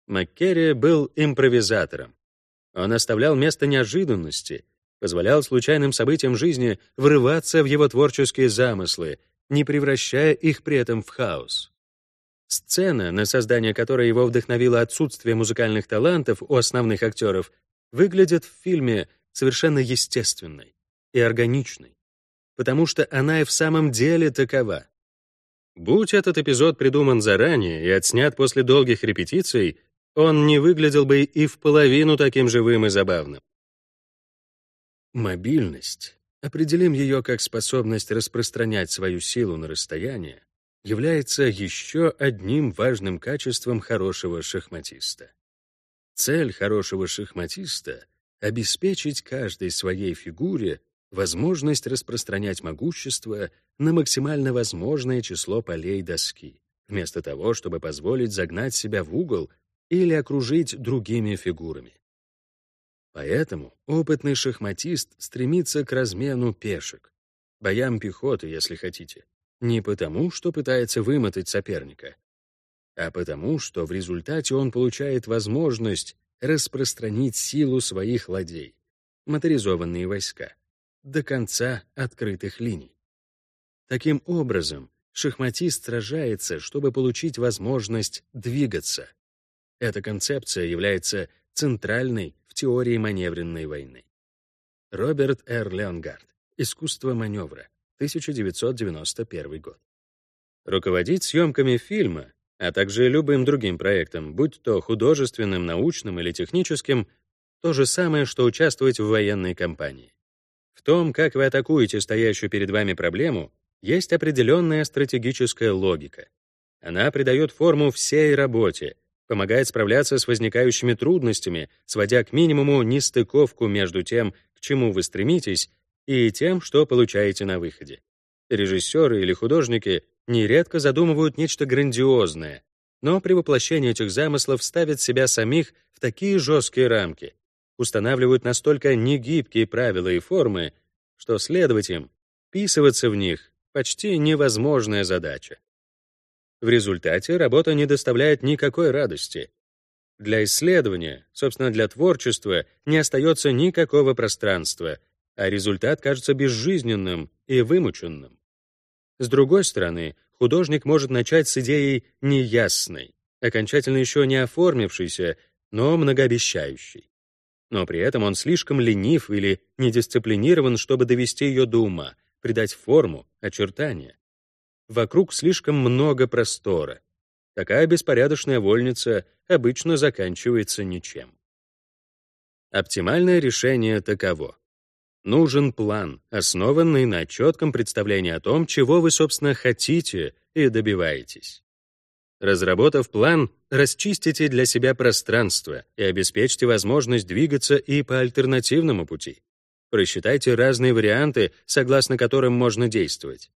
МакКерри был импровизатором. Он оставлял место неожиданности, позволял случайным событиям жизни врываться в его творческие замыслы, не превращая их при этом в хаос. Сцена, на создание которой его вдохновило отсутствие музыкальных талантов у основных актеров, выглядит в фильме совершенно естественной и органичной потому что она и в самом деле такова. Будь этот эпизод придуман заранее и отснят после долгих репетиций, он не выглядел бы и в половину таким живым и забавным. Мобильность, определим ее как способность распространять свою силу на расстояние, является еще одним важным качеством хорошего шахматиста. Цель хорошего шахматиста — обеспечить каждой своей фигуре возможность распространять могущество на максимально возможное число полей доски, вместо того, чтобы позволить загнать себя в угол или окружить другими фигурами. Поэтому опытный шахматист стремится к размену пешек, боям пехоты, если хотите, не потому, что пытается вымотать соперника, а потому, что в результате он получает возможность распространить силу своих ладей, моторизованные войска, до конца открытых линий. Таким образом, шахматист сражается, чтобы получить возможность двигаться. Эта концепция является центральной в теории маневренной войны. Роберт Р. Леонгард. Искусство маневра. 1991 год. Руководить съемками фильма, а также любым другим проектом, будь то художественным, научным или техническим, то же самое, что участвовать в военной кампании. В том, как вы атакуете стоящую перед вами проблему, есть определенная стратегическая логика. Она придает форму всей работе, помогает справляться с возникающими трудностями, сводя к минимуму нестыковку между тем, к чему вы стремитесь, и тем, что получаете на выходе. Режиссеры или художники нередко задумывают нечто грандиозное, но при воплощении этих замыслов ставят себя самих в такие жесткие рамки, устанавливают настолько негибкие правила и формы, что следовать им, вписываться в них — почти невозможная задача. В результате работа не доставляет никакой радости. Для исследования, собственно, для творчества не остается никакого пространства, а результат кажется безжизненным и вымученным. С другой стороны, художник может начать с идеей неясной, окончательно еще не оформившейся, но многообещающей но при этом он слишком ленив или недисциплинирован, чтобы довести ее до ума, придать форму, очертания. Вокруг слишком много простора. Такая беспорядочная вольница обычно заканчивается ничем. Оптимальное решение таково. Нужен план, основанный на четком представлении о том, чего вы, собственно, хотите и добиваетесь. Разработав план, расчистите для себя пространство и обеспечьте возможность двигаться и по альтернативному пути. Просчитайте разные варианты, согласно которым можно действовать.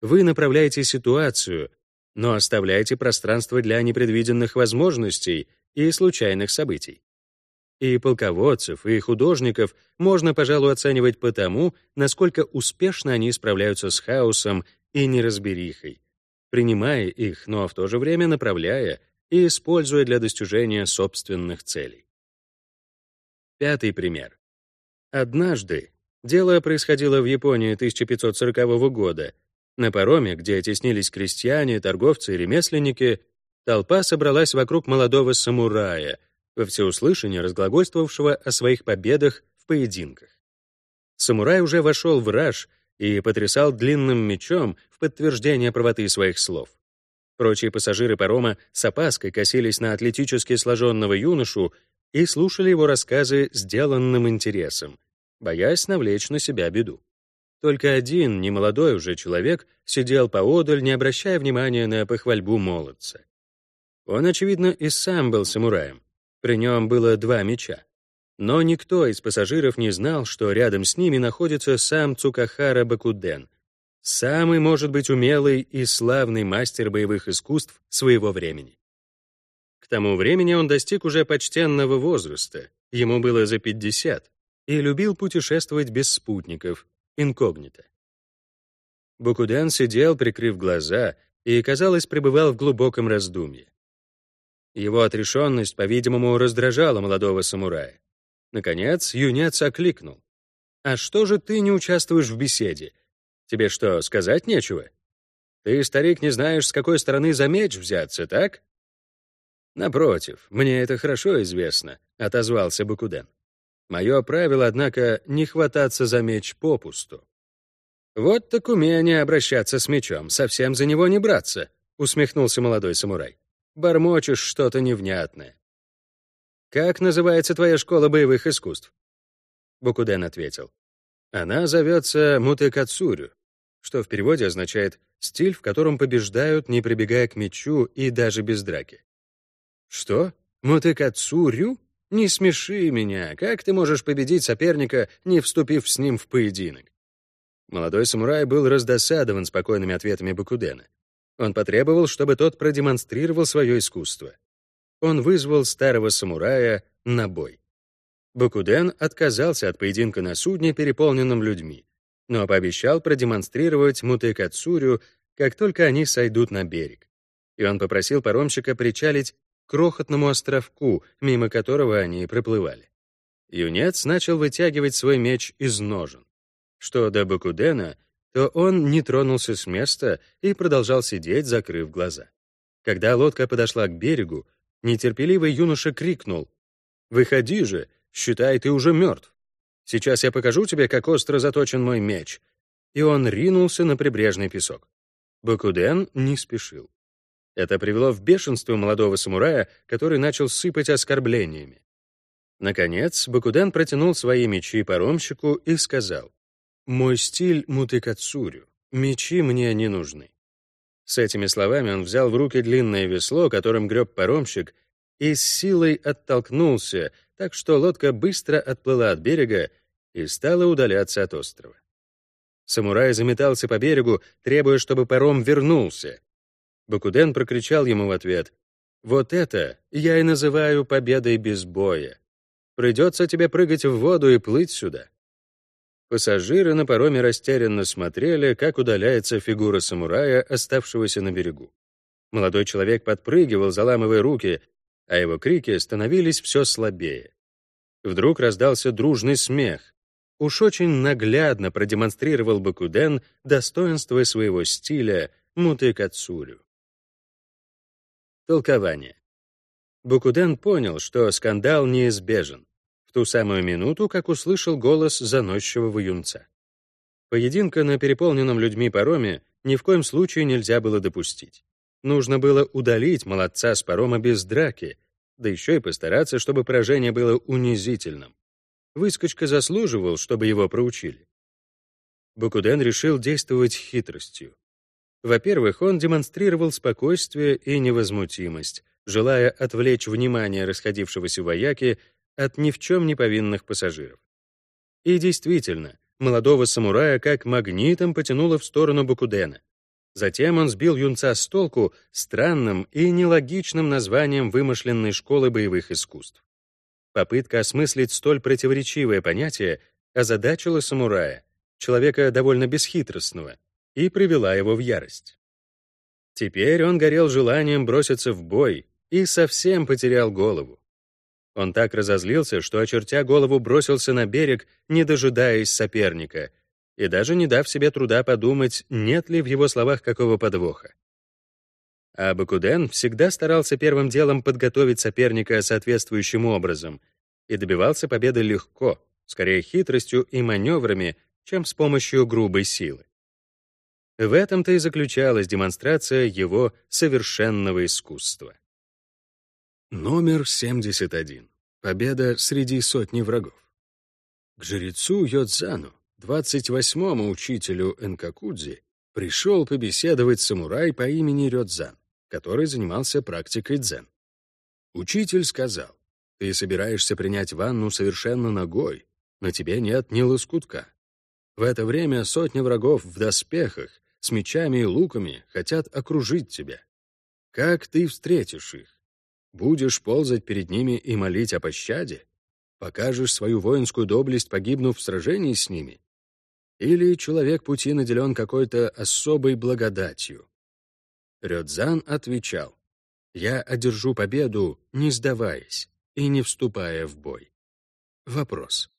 Вы направляете ситуацию, но оставляете пространство для непредвиденных возможностей и случайных событий. И полководцев, и художников можно, пожалуй, оценивать по тому, насколько успешно они справляются с хаосом и неразберихой, принимая их, но в то же время направляя и используя для достижения собственных целей. Пятый пример. Однажды, дело происходило в Японии 1540 года, на пароме, где теснились крестьяне, торговцы и ремесленники, толпа собралась вокруг молодого самурая, во всеуслышание разглагольствовавшего о своих победах в поединках. Самурай уже вошел в раж и потрясал длинным мечом в подтверждение правоты своих слов. Прочие пассажиры парома с опаской косились на атлетически сложенного юношу и слушали его рассказы сделанным интересом, боясь навлечь на себя беду. Только один, немолодой уже человек, сидел поодаль, не обращая внимания на похвальбу молодца. Он, очевидно, и сам был самураем. При нем было два меча. Но никто из пассажиров не знал, что рядом с ними находится сам Цукахара Бакуден, самый, может быть, умелый и славный мастер боевых искусств своего времени. К тому времени он достиг уже почтенного возраста, ему было за 50, и любил путешествовать без спутников, инкогнито. Бакуден сидел, прикрыв глаза, и, казалось, пребывал в глубоком раздумье. Его отрешенность, по-видимому, раздражала молодого самурая. Наконец, юнец окликнул. «А что же ты не участвуешь в беседе? Тебе что, сказать нечего? Ты, старик, не знаешь, с какой стороны за меч взяться, так?» «Напротив, мне это хорошо известно», — отозвался Бакуден. «Мое правило, однако, не хвататься за меч попусту». «Вот так умение обращаться с мечом, совсем за него не браться», — усмехнулся молодой самурай. «Бормочешь что-то невнятное. «Как называется твоя школа боевых искусств?» Бокуден ответил. «Она зовется Мутэкацурю, что в переводе означает «стиль, в котором побеждают, не прибегая к мечу и даже без драки». «Что? Мутэкацурю? Не смеши меня. Как ты можешь победить соперника, не вступив с ним в поединок?» Молодой самурай был раздосадован спокойными ответами Бакудена. Он потребовал, чтобы тот продемонстрировал свое искусство. Он вызвал старого самурая на бой. Бакуден отказался от поединка на судне, переполненном людьми, но пообещал продемонстрировать Мутэкацурю, как только они сойдут на берег. И он попросил паромщика причалить к крохотному островку, мимо которого они проплывали. Юнец начал вытягивать свой меч из ножен. Что до Бакудена, то он не тронулся с места и продолжал сидеть, закрыв глаза. Когда лодка подошла к берегу, нетерпеливый юноша крикнул «Выходи же, считай, ты уже мертв. Сейчас я покажу тебе, как остро заточен мой меч». И он ринулся на прибрежный песок. Бакуден не спешил. Это привело в бешенство молодого самурая, который начал сыпать оскорблениями. Наконец, Бакуден протянул свои мечи паромщику и сказал, «Мой стиль мутыкацурю. Мечи мне не нужны». С этими словами он взял в руки длинное весло, которым греб паромщик, и с силой оттолкнулся, так что лодка быстро отплыла от берега и стала удаляться от острова. Самурай заметался по берегу, требуя, чтобы паром вернулся. Бакуден прокричал ему в ответ, «Вот это я и называю победой без боя. Придется тебе прыгать в воду и плыть сюда». Пассажиры на пароме растерянно смотрели, как удаляется фигура самурая, оставшегося на берегу. Молодой человек подпрыгивал, заламывая руки, а его крики становились все слабее. Вдруг раздался дружный смех. Уж очень наглядно продемонстрировал Бакуден достоинство своего стиля мутыкацурю. Толкование. Бакуден понял, что скандал неизбежен в ту самую минуту, как услышал голос заносчивого юнца. Поединка на переполненном людьми пароме ни в коем случае нельзя было допустить. Нужно было удалить молодца с парома без драки, да еще и постараться, чтобы поражение было унизительным. Выскочка заслуживал, чтобы его проучили. Букуден решил действовать хитростью. Во-первых, он демонстрировал спокойствие и невозмутимость, желая отвлечь внимание расходившегося вояки от ни в чем не повинных пассажиров. И действительно, молодого самурая как магнитом потянуло в сторону Бакудена. Затем он сбил юнца с толку странным и нелогичным названием вымышленной школы боевых искусств. Попытка осмыслить столь противоречивое понятие озадачила самурая, человека довольно бесхитростного, и привела его в ярость. Теперь он горел желанием броситься в бой и совсем потерял голову. Он так разозлился, что, очертя голову, бросился на берег, не дожидаясь соперника, и даже не дав себе труда подумать, нет ли в его словах какого подвоха. А Бакуден всегда старался первым делом подготовить соперника соответствующим образом и добивался победы легко, скорее хитростью и маневрами, чем с помощью грубой силы. В этом-то и заключалась демонстрация его совершенного искусства. Номер 71. Победа среди сотни врагов. К жрецу Йодзану, 28-му учителю Энкакудзи, пришел побеседовать самурай по имени Рёдзан, который занимался практикой дзен. Учитель сказал, «Ты собираешься принять ванну совершенно ногой, на тебе нет ни лоскутка. В это время сотни врагов в доспехах, с мечами и луками хотят окружить тебя. Как ты встретишь их? Будешь ползать перед ними и молить о пощаде? Покажешь свою воинскую доблесть, погибнув в сражении с ними? Или человек пути наделен какой-то особой благодатью? Рёдзан отвечал, «Я одержу победу, не сдаваясь и не вступая в бой». Вопрос.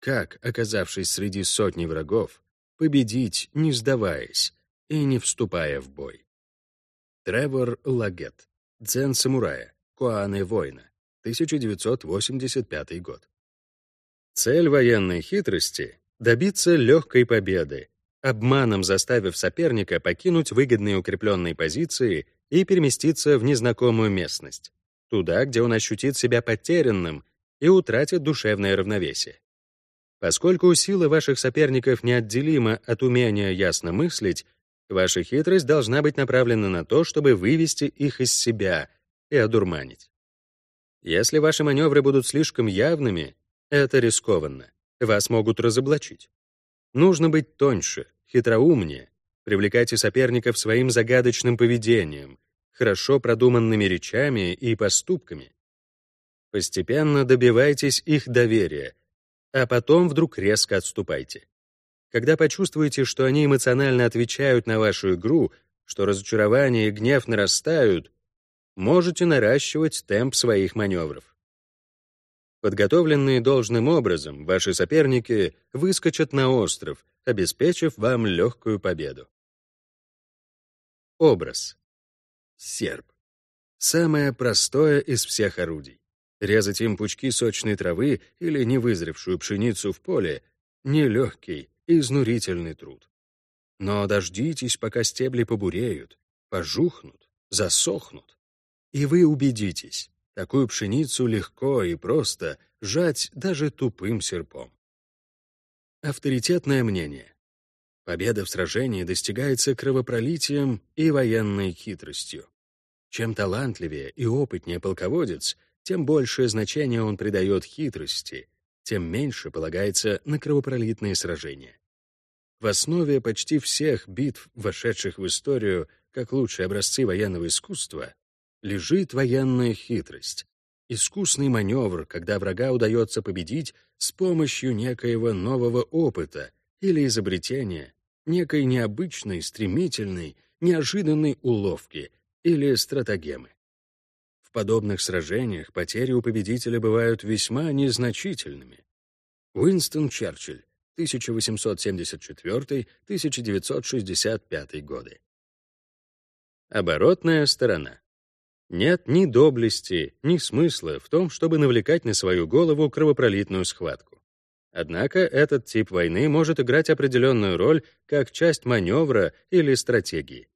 Как, оказавшись среди сотни врагов, победить, не сдаваясь и не вступая в бой? Тревор Лагет Дзен самурая, Куаны воина, 1985 год. Цель военной хитрости — добиться легкой победы, обманом заставив соперника покинуть выгодные укрепленные позиции и переместиться в незнакомую местность. туда, где он ощутит себя потерянным и утратит душевное равновесие. Поскольку сила ваших соперников неотделима от умения ясно мыслить, ваша хитрость должна быть направлена на то, чтобы вывести их из себя и одурманить. Если ваши маневры будут слишком явными, это рискованно. Вас могут разоблачить. Нужно быть тоньше, хитроумнее, привлекайте соперников своим загадочным поведением, хорошо продуманными речами и поступками. Постепенно добивайтесь их доверия, а потом вдруг резко отступайте. Когда почувствуете, что они эмоционально отвечают на вашу игру, что разочарование и гнев нарастают, можете наращивать темп своих маневров. Подготовленные должным образом, ваши соперники выскочат на остров, обеспечив вам легкую победу. Образ. Серп. Самое простое из всех орудий. Резать им пучки сочной травы или невызревшую пшеницу в поле — нелегкий изнурительный труд. Но дождитесь, пока стебли побуреют, пожухнут, засохнут, и вы убедитесь, такую пшеницу легко и просто жать даже тупым серпом. Авторитетное мнение. Победа в сражении достигается кровопролитием и военной хитростью. Чем талантливее и опытнее полководец, тем большее значение он придает хитрости, тем меньше полагается на кровопролитные сражения. В основе почти всех битв, вошедших в историю как лучшие образцы военного искусства, лежит военная хитрость, искусный маневр, когда врага удается победить с помощью некоего нового опыта или изобретения, некой необычной, стремительной, неожиданной уловки или стратагемы. В подобных сражениях потери у победителя бывают весьма незначительными. Уинстон Черчилль, 1874-1965 годы. Оборотная сторона. Нет ни доблести, ни смысла в том, чтобы навлекать на свою голову кровопролитную схватку. Однако этот тип войны может играть определенную роль как часть маневра или стратегии.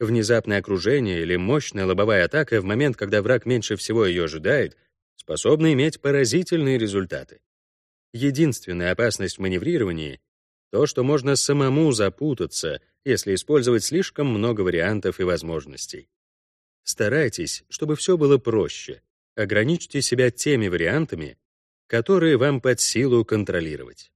Внезапное окружение или мощная лобовая атака в момент, когда враг меньше всего ее ожидает, способны иметь поразительные результаты. Единственная опасность в маневрировании — то, что можно самому запутаться, если использовать слишком много вариантов и возможностей. Старайтесь, чтобы все было проще. Ограничьте себя теми вариантами, которые вам под силу контролировать.